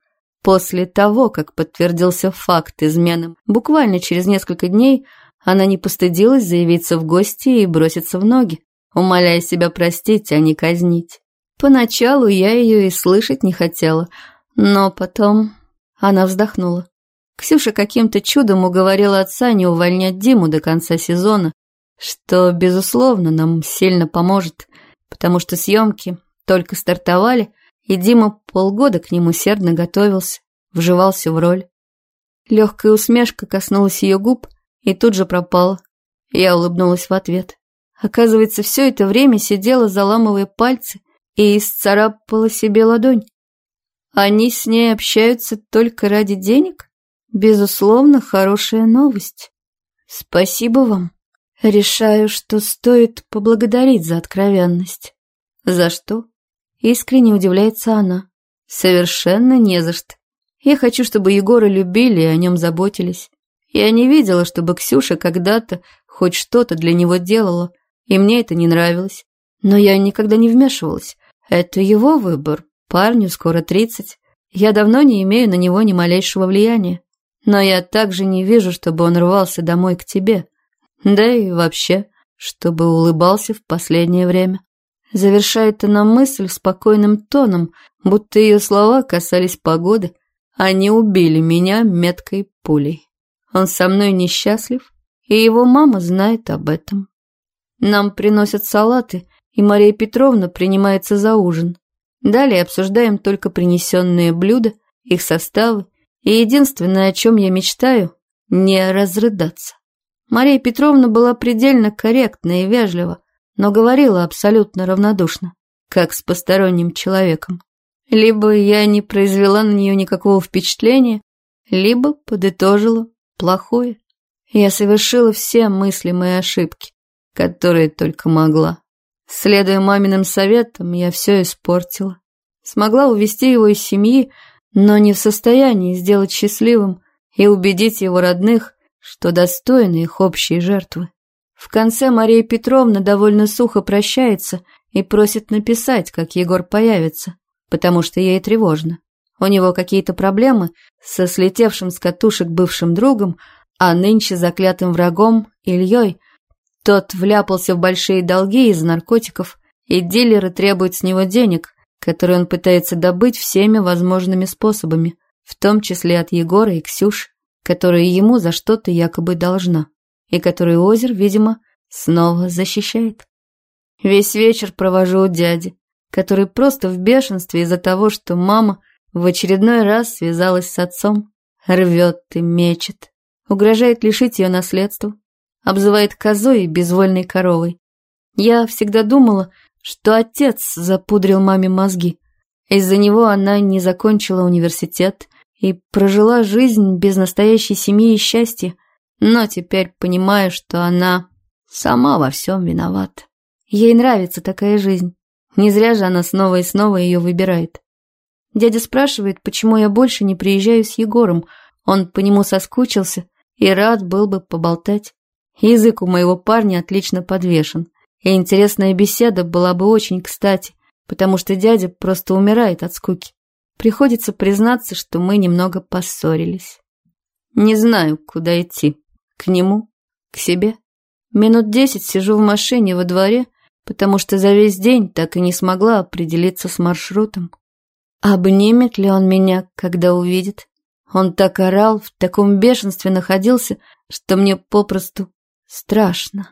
После того, как подтвердился факт измены, буквально через несколько дней она не постыдилась заявиться в гости и броситься в ноги, умоляя себя простить, а не казнить. Поначалу я ее и слышать не хотела, но потом она вздохнула. Ксюша каким-то чудом уговорила отца не увольнять Диму до конца сезона, что, безусловно, нам сильно поможет, потому что съемки только стартовали, и Дима полгода к нему усердно готовился, вживался в роль. Легкая усмешка коснулась ее губ и тут же пропала. Я улыбнулась в ответ. Оказывается, все это время сидела, заламывая пальцы, и исцарапала себе ладонь. Они с ней общаются только ради денег? Безусловно, хорошая новость. Спасибо вам. Решаю, что стоит поблагодарить за откровенность. За что? Искренне удивляется она. Совершенно не за что. Я хочу, чтобы Егора любили и о нем заботились. Я не видела, чтобы Ксюша когда-то хоть что-то для него делала, и мне это не нравилось. Но я никогда не вмешивалась. Это его выбор. Парню скоро тридцать. Я давно не имею на него ни малейшего влияния. Но я также не вижу, чтобы он рвался домой к тебе. Да и вообще, чтобы улыбался в последнее время. Завершает она мысль спокойным тоном, будто ее слова касались погоды. Они убили меня меткой пулей. Он со мной несчастлив, и его мама знает об этом. Нам приносят салаты, и Мария Петровна принимается за ужин. Далее обсуждаем только принесенные блюда, их составы, и единственное, о чем я мечтаю, не разрыдаться. Мария Петровна была предельно корректна и вежлива, но говорила абсолютно равнодушно, как с посторонним человеком. Либо я не произвела на нее никакого впечатления, либо подытожила плохое. Я совершила все мыслимые ошибки, которые только могла. Следуя маминым советам, я все испортила. Смогла увести его из семьи, но не в состоянии сделать счастливым и убедить его родных, что достойны их общей жертвы. В конце Мария Петровна довольно сухо прощается и просит написать, как Егор появится, потому что ей тревожно. У него какие-то проблемы со слетевшим с катушек бывшим другом, а нынче заклятым врагом Ильей, тот вляпался в большие долги из наркотиков, и дилеры требуют с него денег, которые он пытается добыть всеми возможными способами, в том числе от Егора и Ксюш, которая ему за что-то якобы должна, и которую Озер, видимо, снова защищает. Весь вечер провожу у дяди, который просто в бешенстве из-за того, что мама в очередной раз связалась с отцом, рвет и мечет, угрожает лишить ее наследства, обзывает козой и безвольной коровой. Я всегда думала, что отец запудрил маме мозги. Из-за него она не закончила университет и прожила жизнь без настоящей семьи и счастья, но теперь понимаю, что она сама во всем виновата. Ей нравится такая жизнь. Не зря же она снова и снова ее выбирает. Дядя спрашивает, почему я больше не приезжаю с Егором. Он по нему соскучился и рад был бы поболтать. Язык у моего парня отлично подвешен, и интересная беседа была бы очень кстати, потому что дядя просто умирает от скуки. Приходится признаться, что мы немного поссорились. Не знаю, куда идти. К нему? К себе? Минут десять сижу в машине во дворе, потому что за весь день так и не смогла определиться с маршрутом. Обнимет ли он меня, когда увидит? Он так орал, в таком бешенстве находился, что мне попросту Страшно.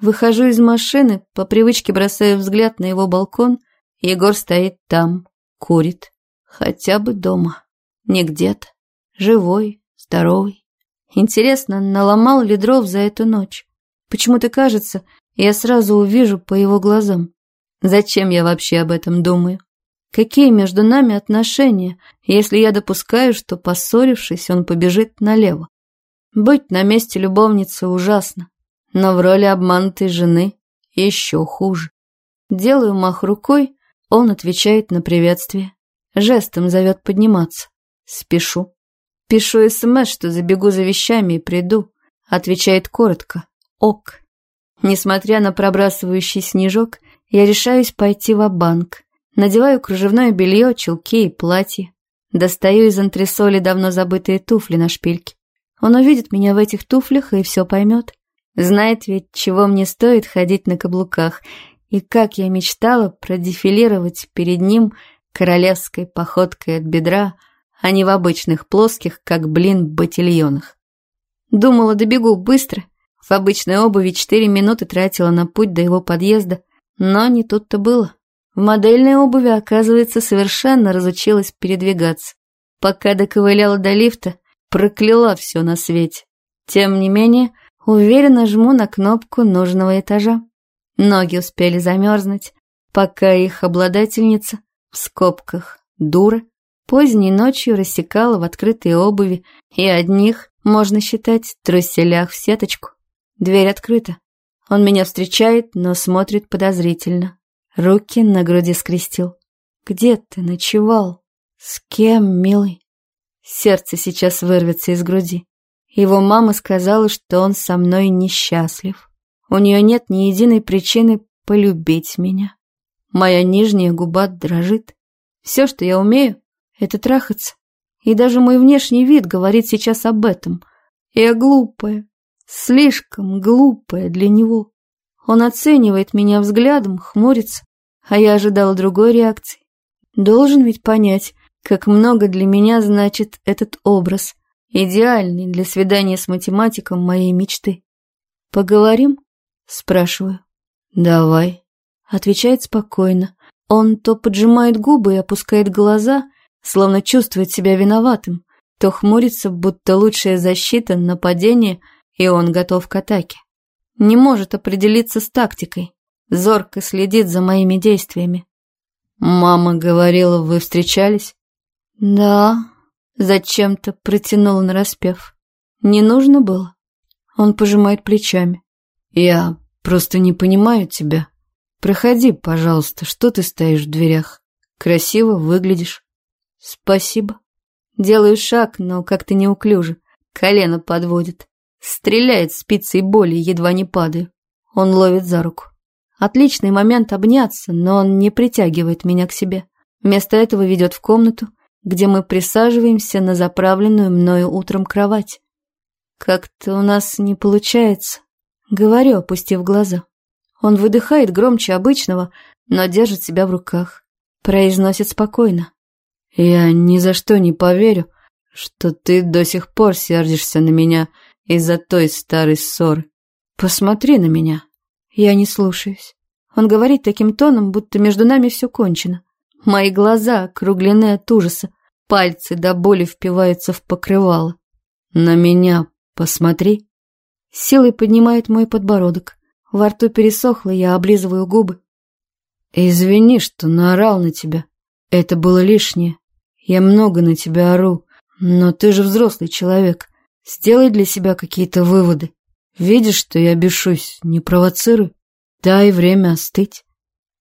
Выхожу из машины, по привычке бросаю взгляд на его балкон. Егор стоит там, курит. Хотя бы дома. Не где-то. Живой, здоровый. Интересно, наломал ли дров за эту ночь? Почему-то кажется, я сразу увижу по его глазам. Зачем я вообще об этом думаю? Какие между нами отношения, если я допускаю, что, поссорившись, он побежит налево? Быть на месте любовницы ужасно, но в роли обманутой жены еще хуже. Делаю мах рукой, он отвечает на приветствие. Жестом зовет подниматься. Спешу. Пишу СМС, что забегу за вещами и приду. Отвечает коротко. Ок. Несмотря на пробрасывающий снежок, я решаюсь пойти в банк Надеваю кружевное белье, чулки и платье. Достаю из антресоли давно забытые туфли на шпильке. Он увидит меня в этих туфлях и все поймет. Знает ведь, чего мне стоит ходить на каблуках, и как я мечтала продефилировать перед ним королевской походкой от бедра, а не в обычных плоских, как блин, ботильонах. Думала, добегу быстро. В обычной обуви четыре минуты тратила на путь до его подъезда, но не тут-то было. В модельной обуви, оказывается, совершенно разучилась передвигаться. Пока доковыляла до лифта, прокляла все на свете. Тем не менее, уверенно жму на кнопку нужного этажа. Ноги успели замерзнуть, пока их обладательница, в скобках дура, поздней ночью рассекала в открытой обуви и одних, можно считать, труселях в сеточку. Дверь открыта. Он меня встречает, но смотрит подозрительно. Руки на груди скрестил. «Где ты ночевал? С кем, милый?» Сердце сейчас вырвется из груди. Его мама сказала, что он со мной несчастлив. У нее нет ни единой причины полюбить меня. Моя нижняя губа дрожит. Все, что я умею, это трахаться. И даже мой внешний вид говорит сейчас об этом. Я глупая, слишком глупая для него. Он оценивает меня взглядом, хмурится, а я ожидала другой реакции. Должен ведь понять, как много для меня значит этот образ, идеальный для свидания с математиком моей мечты. «Поговорим?» – спрашиваю. «Давай», – отвечает спокойно. Он то поджимает губы и опускает глаза, словно чувствует себя виноватым, то хмурится, будто лучшая защита – нападение, и он готов к атаке не может определиться с тактикой, зорко следит за моими действиями. «Мама говорила, вы встречались?» «Да», — зачем-то протянула нараспев. «Не нужно было?» Он пожимает плечами. «Я просто не понимаю тебя. Проходи, пожалуйста, что ты стоишь в дверях? Красиво выглядишь». «Спасибо». Делаю шаг, но как-то неуклюже. Колено подводит. Стреляет спицей боли, едва не падаю. Он ловит за руку. Отличный момент обняться, но он не притягивает меня к себе. Вместо этого ведет в комнату, где мы присаживаемся на заправленную мною утром кровать. Как-то у нас не получается. Говорю, опустив глаза. Он выдыхает громче обычного, но держит себя в руках. Произносит спокойно. Я ни за что не поверю, что ты до сих пор сердишься на меня из-за той старой ссоры. Посмотри на меня. Я не слушаюсь. Он говорит таким тоном, будто между нами все кончено. Мои глаза округлены от ужаса, пальцы до боли впиваются в покрывало. На меня посмотри. Силой поднимает мой подбородок. Во рту пересохло, я облизываю губы. Извини, что наорал на тебя. Это было лишнее. Я много на тебя ору, но ты же взрослый человек. Сделай для себя какие-то выводы. Видишь, что я бешусь, не провоцируй. Дай время остыть.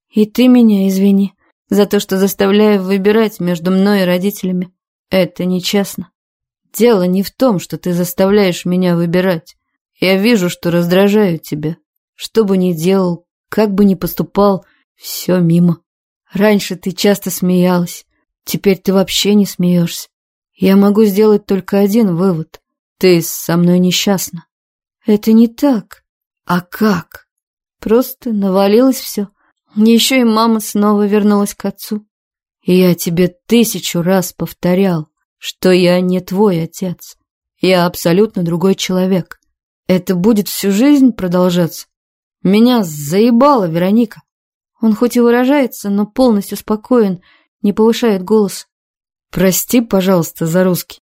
И ты меня извини за то, что заставляю выбирать между мной и родителями. Это нечестно. Дело не в том, что ты заставляешь меня выбирать. Я вижу, что раздражаю тебя. Что бы ни делал, как бы ни поступал, все мимо. Раньше ты часто смеялась, теперь ты вообще не смеешься. Я могу сделать только один вывод. Ты со мной несчастна. Это не так. А как? Просто навалилось все. Еще и мама снова вернулась к отцу. Я тебе тысячу раз повторял, что я не твой отец. Я абсолютно другой человек. Это будет всю жизнь продолжаться. Меня заебала Вероника. Он хоть и выражается, но полностью спокоен, не повышает голос. Прости, пожалуйста, за русский.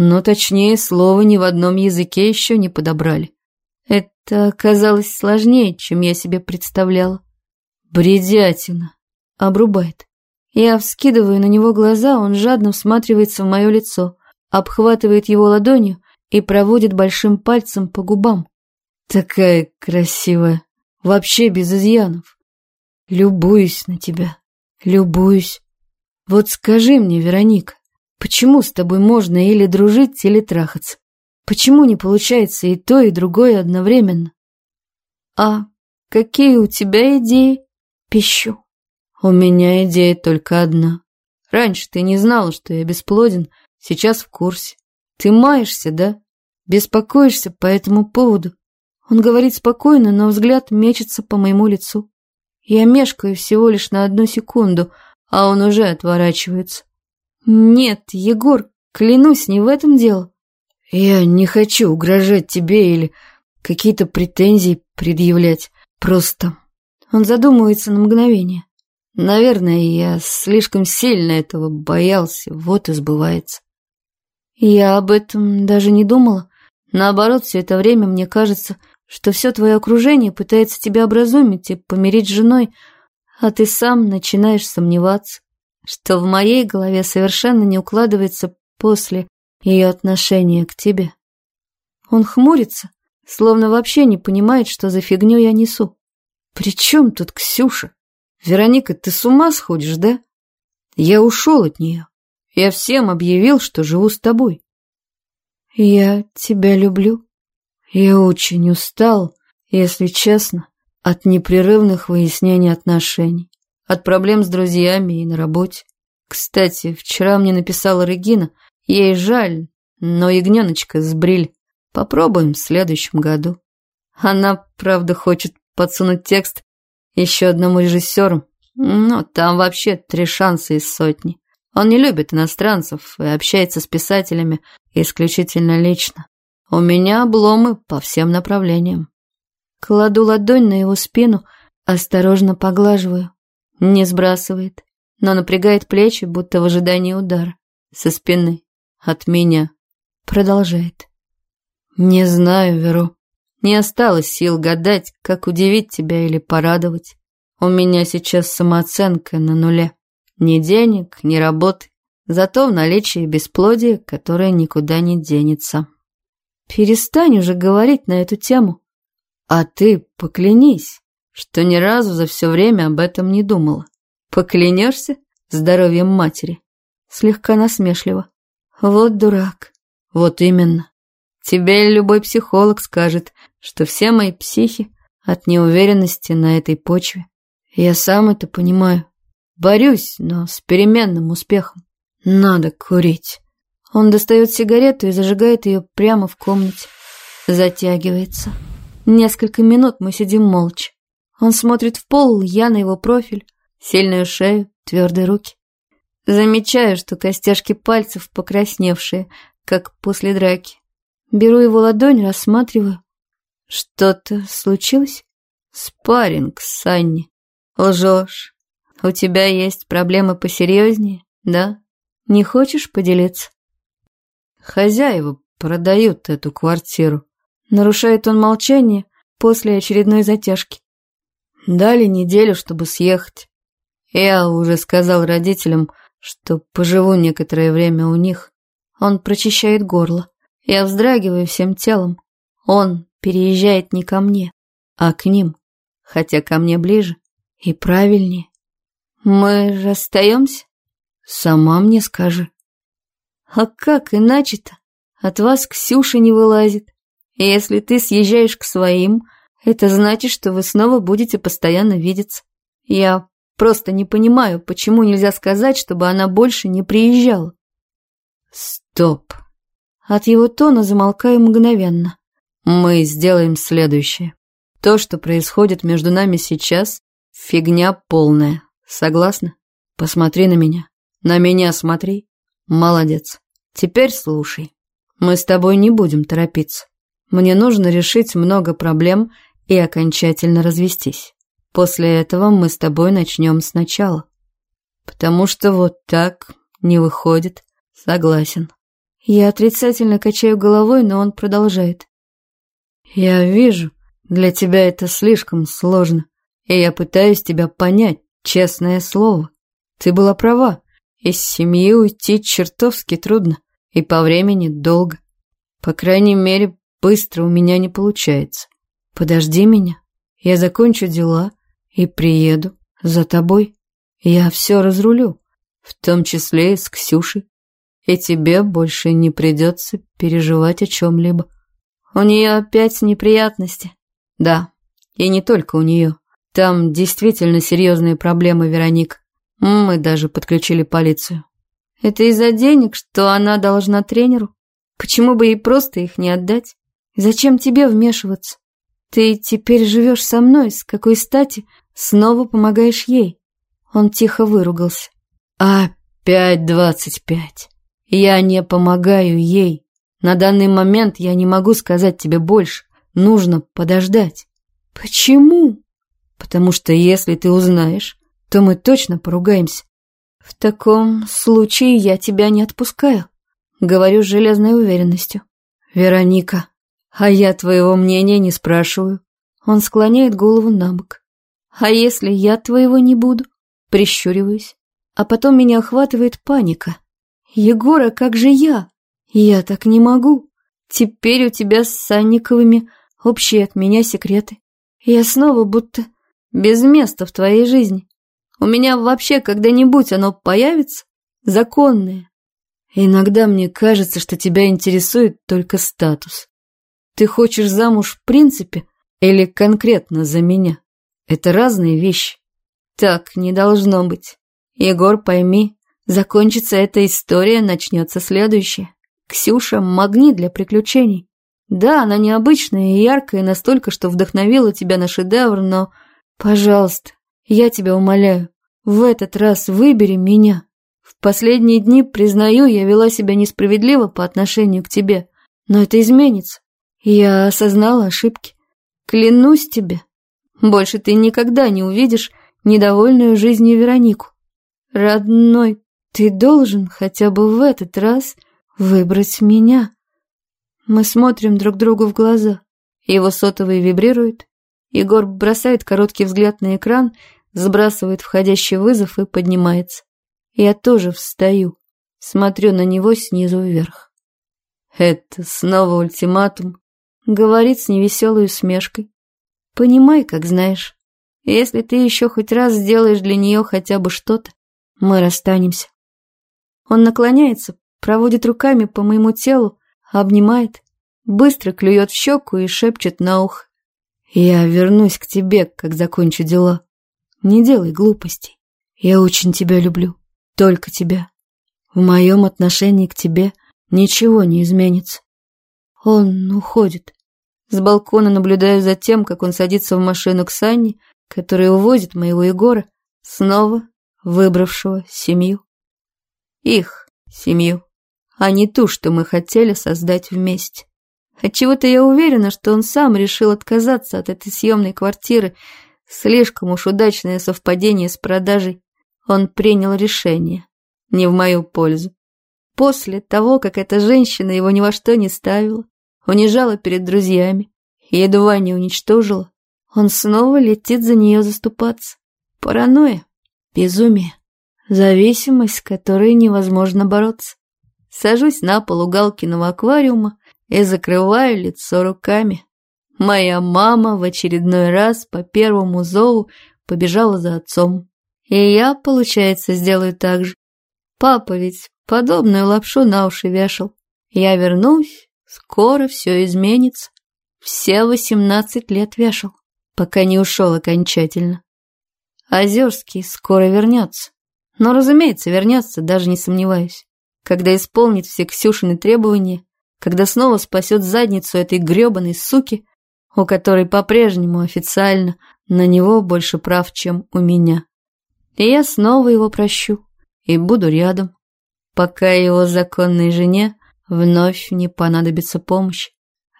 Но точнее, слова ни в одном языке еще не подобрали. Это оказалось сложнее, чем я себе представляла. Бредятина. Обрубает. Я вскидываю на него глаза, он жадно всматривается в мое лицо, обхватывает его ладонью и проводит большим пальцем по губам. Такая красивая, вообще без изъянов. Любуюсь на тебя, любуюсь. Вот скажи мне, Вероника, почему с тобой можно или дружить, или трахаться? Почему не получается и то, и другое одновременно? А какие у тебя идеи? Пищу. У меня идея только одна. Раньше ты не знала, что я бесплоден, сейчас в курсе. Ты маешься, да? Беспокоишься по этому поводу. Он говорит спокойно, но взгляд мечется по моему лицу. Я мешкаю всего лишь на одну секунду, а он уже отворачивается. Нет, Егор, клянусь, не в этом дело. Я не хочу угрожать тебе или какие-то претензии предъявлять. Просто... Он задумывается на мгновение. Наверное, я слишком сильно этого боялся, вот и сбывается. Я об этом даже не думала. Наоборот, все это время мне кажется, что все твое окружение пытается тебя образумить и помирить с женой, а ты сам начинаешь сомневаться, что в моей голове совершенно не укладывается после ее отношения к тебе. Он хмурится, словно вообще не понимает, что за фигню я несу. «При чем тут Ксюша? Вероника, ты с ума сходишь, да? Я ушел от нее. Я всем объявил, что живу с тобой». «Я тебя люблю», я очень устал, если честно, от непрерывных выяснений отношений, от проблем с друзьями и на работе. Кстати, вчера мне написала Регина, ей жаль, но ягненочка сбриль. Попробуем в следующем году. Она, правда, хочет подсунуть текст еще одному режиссеру, но там вообще три шанса из сотни. Он не любит иностранцев и общается с писателями исключительно лично. У меня обломы по всем направлениям. Кладу ладонь на его спину, осторожно поглаживаю. Не сбрасывает, но напрягает плечи, будто в ожидании удара. Со спины. От меня. Продолжает. Не знаю, Веро. Не осталось сил гадать, как удивить тебя или порадовать. У меня сейчас самооценка на нуле. Ни денег, ни работы. Зато в наличии бесплодие, которое никуда не денется. Перестань уже говорить на эту тему. А ты поклянись, что ни разу за все время об этом не думала. Поклянешься здоровьем матери? Слегка насмешливо. Вот дурак. Вот именно. Тебе любой психолог скажет, что все мои психи от неуверенности на этой почве. Я сам это понимаю. Борюсь, но с переменным успехом. Надо курить. Он достает сигарету и зажигает ее прямо в комнате. Затягивается. Несколько минут мы сидим молча. Он смотрит в пол, я на его профиль, сильную шею, твердые руки. Замечаю, что костяшки пальцев покрасневшие, как после драки. Беру его ладонь, рассматриваю. Что-то случилось? Спарринг, Санни. Лжешь. У тебя есть проблемы посерьезнее, да? Не хочешь поделиться? Хозяева продают эту квартиру. Нарушает он молчание после очередной затяжки. Дали неделю, чтобы съехать. Я уже сказал родителям, что поживу некоторое время у них. Он прочищает горло. Я вздрагиваю всем телом. Он переезжает не ко мне, а к ним, хотя ко мне ближе и правильнее. Мы расстаемся? Сама мне скажи. А как иначе-то? От вас Ксюша не вылазит. Если ты съезжаешь к своим, это значит, что вы снова будете постоянно видеться. Я просто не понимаю, почему нельзя сказать, чтобы она больше не приезжала. Стоп. От его тона замолкаю мгновенно. Мы сделаем следующее. То, что происходит между нами сейчас, фигня полная. Согласна? Посмотри на меня. На меня смотри. Молодец. Теперь слушай. Мы с тобой не будем торопиться. Мне нужно решить много проблем и окончательно развестись. После этого мы с тобой начнем сначала. Потому что вот так не выходит, Согласен. Я отрицательно качаю головой, но он продолжает. Я вижу, для тебя это слишком сложно, и я пытаюсь тебя понять, честное слово. Ты была права, из семьи уйти чертовски трудно, и по времени долго. По крайней мере, быстро у меня не получается. Подожди меня, я закончу дела и приеду за тобой. Я все разрулю, в том числе и с Ксюшей и тебе больше не придется переживать о чем-либо. У нее опять неприятности. Да, и не только у нее. Там действительно серьезные проблемы, Вероник. Мы даже подключили полицию. Это из-за денег, что она должна тренеру? Почему бы ей просто их не отдать? Зачем тебе вмешиваться? Ты теперь живешь со мной, с какой стати снова помогаешь ей? Он тихо выругался. Опять двадцать пять. Я не помогаю ей. На данный момент я не могу сказать тебе больше. Нужно подождать. Почему? Потому что если ты узнаешь, то мы точно поругаемся. В таком случае я тебя не отпускаю. Говорю с железной уверенностью. Вероника, а я твоего мнения не спрашиваю. Он склоняет голову на бок. А если я твоего не буду? Прищуриваюсь. А потом меня охватывает паника. Егора, как же я? Я так не могу. Теперь у тебя с Санниковыми общие от меня секреты. Я снова будто без места в твоей жизни. У меня вообще когда-нибудь оно появится? Законное. Иногда мне кажется, что тебя интересует только статус. Ты хочешь замуж в принципе или конкретно за меня? Это разные вещи. Так не должно быть. Егор, пойми, Закончится эта история, начнется следующее. Ксюша – магнит для приключений. Да, она необычная и яркая, настолько, что вдохновила тебя на шедевр, но, пожалуйста, я тебя умоляю, в этот раз выбери меня. В последние дни, признаю, я вела себя несправедливо по отношению к тебе, но это изменится. Я осознала ошибки. Клянусь тебе, больше ты никогда не увидишь недовольную жизнью Веронику. Родной ты должен хотя бы в этот раз выбрать меня. Мы смотрим друг другу в глаза. Его сотовый вибрирует. Егор бросает короткий взгляд на экран, сбрасывает входящий вызов и поднимается. Я тоже встаю, смотрю на него снизу вверх. Это снова ультиматум, говорит с невеселой усмешкой. Понимай, как знаешь. Если ты еще хоть раз сделаешь для нее хотя бы что-то, мы расстанемся. Он наклоняется, проводит руками по моему телу, обнимает, быстро клюет в щеку и шепчет на ухо. «Я вернусь к тебе, как закончу дела. Не делай глупостей. Я очень тебя люблю. Только тебя. В моем отношении к тебе ничего не изменится». Он уходит. С балкона наблюдаю за тем, как он садится в машину к Санне, которая увозит моего Егора, снова выбравшего семью. Их семью, а не ту, что мы хотели создать вместе. Отчего-то я уверена, что он сам решил отказаться от этой съемной квартиры. Слишком уж удачное совпадение с продажей. Он принял решение. Не в мою пользу. После того, как эта женщина его ни во что не ставила, унижала перед друзьями, едва не уничтожила, он снова летит за нее заступаться. Паранойя, безумие. Зависимость, с которой невозможно бороться. Сажусь на пол у Галкиного аквариума и закрываю лицо руками. Моя мама в очередной раз по первому зову побежала за отцом. И я, получается, сделаю так же. Папа ведь подобную лапшу на уши вешал. Я вернусь, скоро все изменится. Все восемнадцать лет вешал, пока не ушел окончательно. Озерский скоро вернется. Но, разумеется, вернется, даже не сомневаюсь. Когда исполнит все Ксюшины требования, когда снова спасет задницу этой гребаной суки, у которой по-прежнему официально на него больше прав, чем у меня. И я снова его прощу и буду рядом, пока его законной жене вновь не понадобится помощь.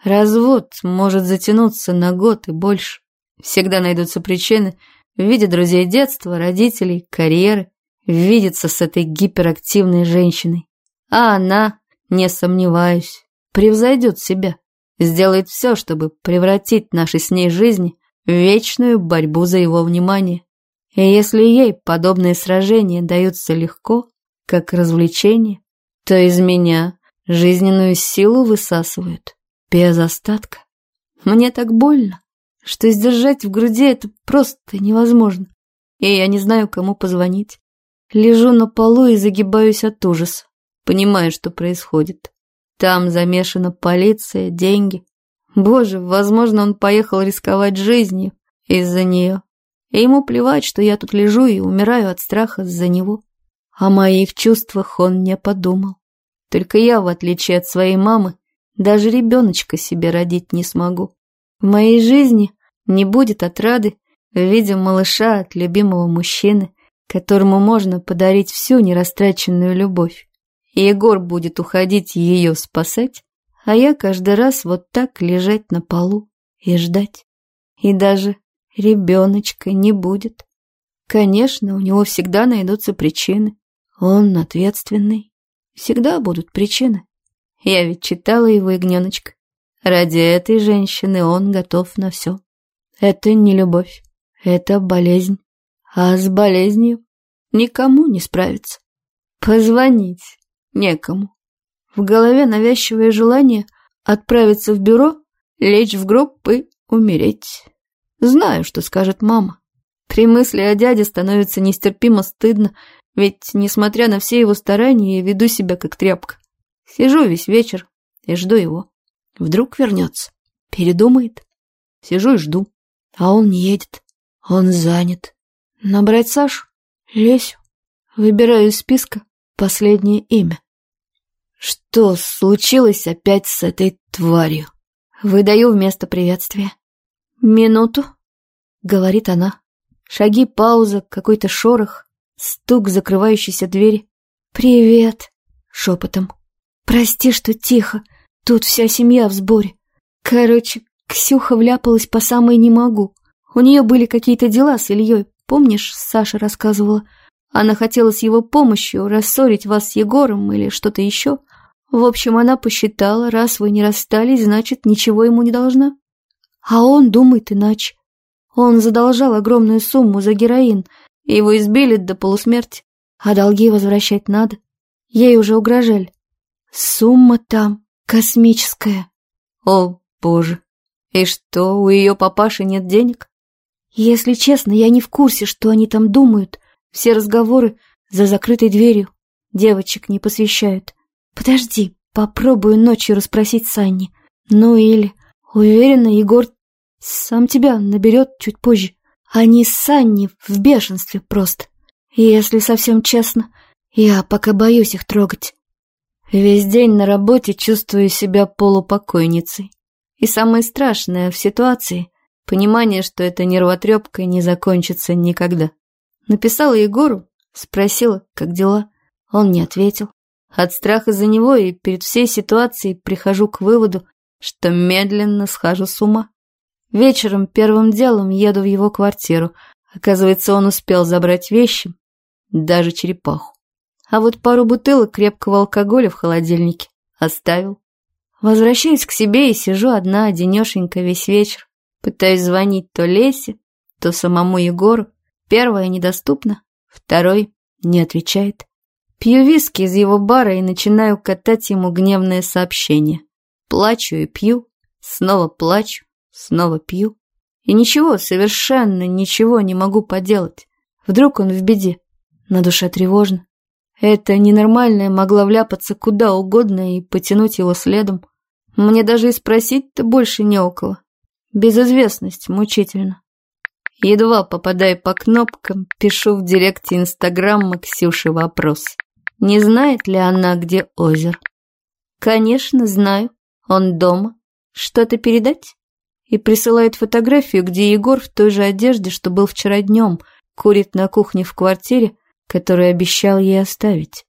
Развод может затянуться на год и больше. Всегда найдутся причины в виде друзей детства, родителей, карьеры, видеться с этой гиперактивной женщиной. А она, не сомневаюсь, превзойдет себя, сделает все, чтобы превратить наши с ней жизни в вечную борьбу за его внимание. И если ей подобные сражения даются легко, как развлечение, то из меня жизненную силу высасывают без остатка. Мне так больно, что сдержать в груди это просто невозможно, и я не знаю, кому позвонить. Лежу на полу и загибаюсь от ужаса, понимая, что происходит. Там замешана полиция, деньги. Боже, возможно, он поехал рисковать жизнью из-за нее. И ему плевать, что я тут лежу и умираю от страха за него. О моих чувствах он не подумал. Только я, в отличие от своей мамы, даже ребеночка себе родить не смогу. В моей жизни не будет отрады в виде малыша от любимого мужчины, которому можно подарить всю нерастраченную любовь. И Егор будет уходить ее спасать, а я каждый раз вот так лежать на полу и ждать. И даже ребеночка не будет. Конечно, у него всегда найдутся причины. Он ответственный. Всегда будут причины. Я ведь читала его ягненочка. Ради этой женщины он готов на все. Это не любовь, это болезнь. А с болезнью никому не справиться. Позвонить некому. В голове навязчивое желание отправиться в бюро, лечь в гроб и умереть. Знаю, что скажет мама. При мысли о дяде становится нестерпимо стыдно, ведь, несмотря на все его старания, я веду себя как тряпка. Сижу весь вечер и жду его. Вдруг вернется, передумает. Сижу и жду, а он не едет, он занят. Набрать Сашу? Лесю. Выбираю из списка последнее имя. Что случилось опять с этой тварью? Выдаю вместо приветствия. «Минуту», — говорит она. Шаги, пауза, какой-то шорох, стук закрывающейся двери. «Привет», — шепотом. «Прости, что тихо, тут вся семья в сборе. Короче, Ксюха вляпалась по самой не могу. У нее были какие-то дела с Ильей, помнишь, Саша рассказывала? Она хотела с его помощью рассорить вас с Егором или что-то еще. В общем, она посчитала, раз вы не расстались, значит, ничего ему не должна. А он думает иначе. Он задолжал огромную сумму за героин, его избили до полусмерти, а долги возвращать надо. Ей уже угрожали. Сумма там космическая. О, боже. И что, у ее папаши нет денег? Если честно, я не в курсе, что они там думают. Все разговоры за закрытой дверью. Девочек не посвящают. Подожди, попробую ночью расспросить Санни. Ну или... Уверена, Егор сам тебя наберет чуть позже. Они с Санни в бешенстве просто. Если совсем честно, я пока боюсь их трогать. Весь день на работе чувствую себя полупокойницей. И самое страшное в ситуации — понимание, что эта нервотрепка не закончится никогда. Написала Егору, спросила, как дела. Он не ответил. От страха за него и перед всей ситуацией прихожу к выводу, что медленно схожу с ума. Вечером первым делом еду в его квартиру. Оказывается, он успел забрать вещи, даже черепаху. А вот пару бутылок крепкого алкоголя в холодильнике оставил. Возвращаюсь к себе и сижу одна, одинешенька весь вечер. Пытаюсь звонить то Лесе, то самому Егору. Первое недоступно, второй не отвечает. Пью виски из его бара и начинаю катать ему гневное сообщение. Плачу и пью, снова плачу Снова пью. И ничего, совершенно ничего не могу поделать. Вдруг он в беде. На душе тревожно. Это ненормальное могла вляпаться куда угодно и потянуть его следом. Мне даже и спросить-то больше не у кого. Безызвестность мучительно. Едва попадая по кнопкам, пишу в директе Инстаграма Ксюше вопрос. Не знает ли она, где озеро? Конечно, знаю. Он дома. Что-то передать? И присылает фотографию, где Егор в той же одежде, что был вчера днем, курит на кухне в квартире, которую обещал ей оставить.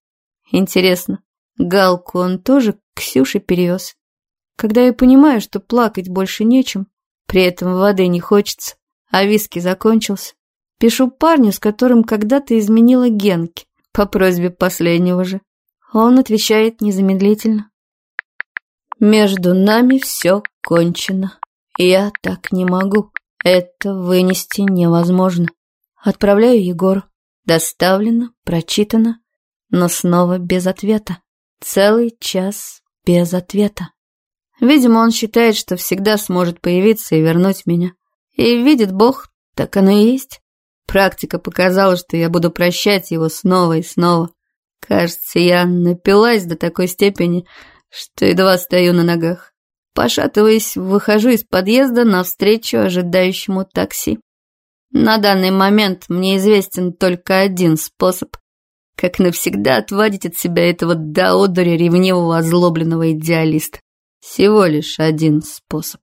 Интересно, Галку он тоже Ксюше перевез? Когда я понимаю, что плакать больше нечем, при этом воды не хочется, а виски закончился, пишу парню, с которым когда-то изменила Генки, по просьбе последнего же. Он отвечает незамедлительно. Между нами все кончено. Я так не могу. Это вынести невозможно. Отправляю Егору. Доставлено, прочитано, но снова без ответа. Целый час без ответа. Видимо, он считает, что всегда сможет появиться и вернуть меня. И видит Бог, так оно и есть. Практика показала, что я буду прощать его снова и снова. Кажется, я напилась до такой степени, что едва стою на ногах. Пошатываясь, выхожу из подъезда навстречу ожидающему такси. На данный момент мне известен только один способ, как навсегда отвадить от себя этого до одури ревнивого озлобленного идеалиста. Всего лишь один способ.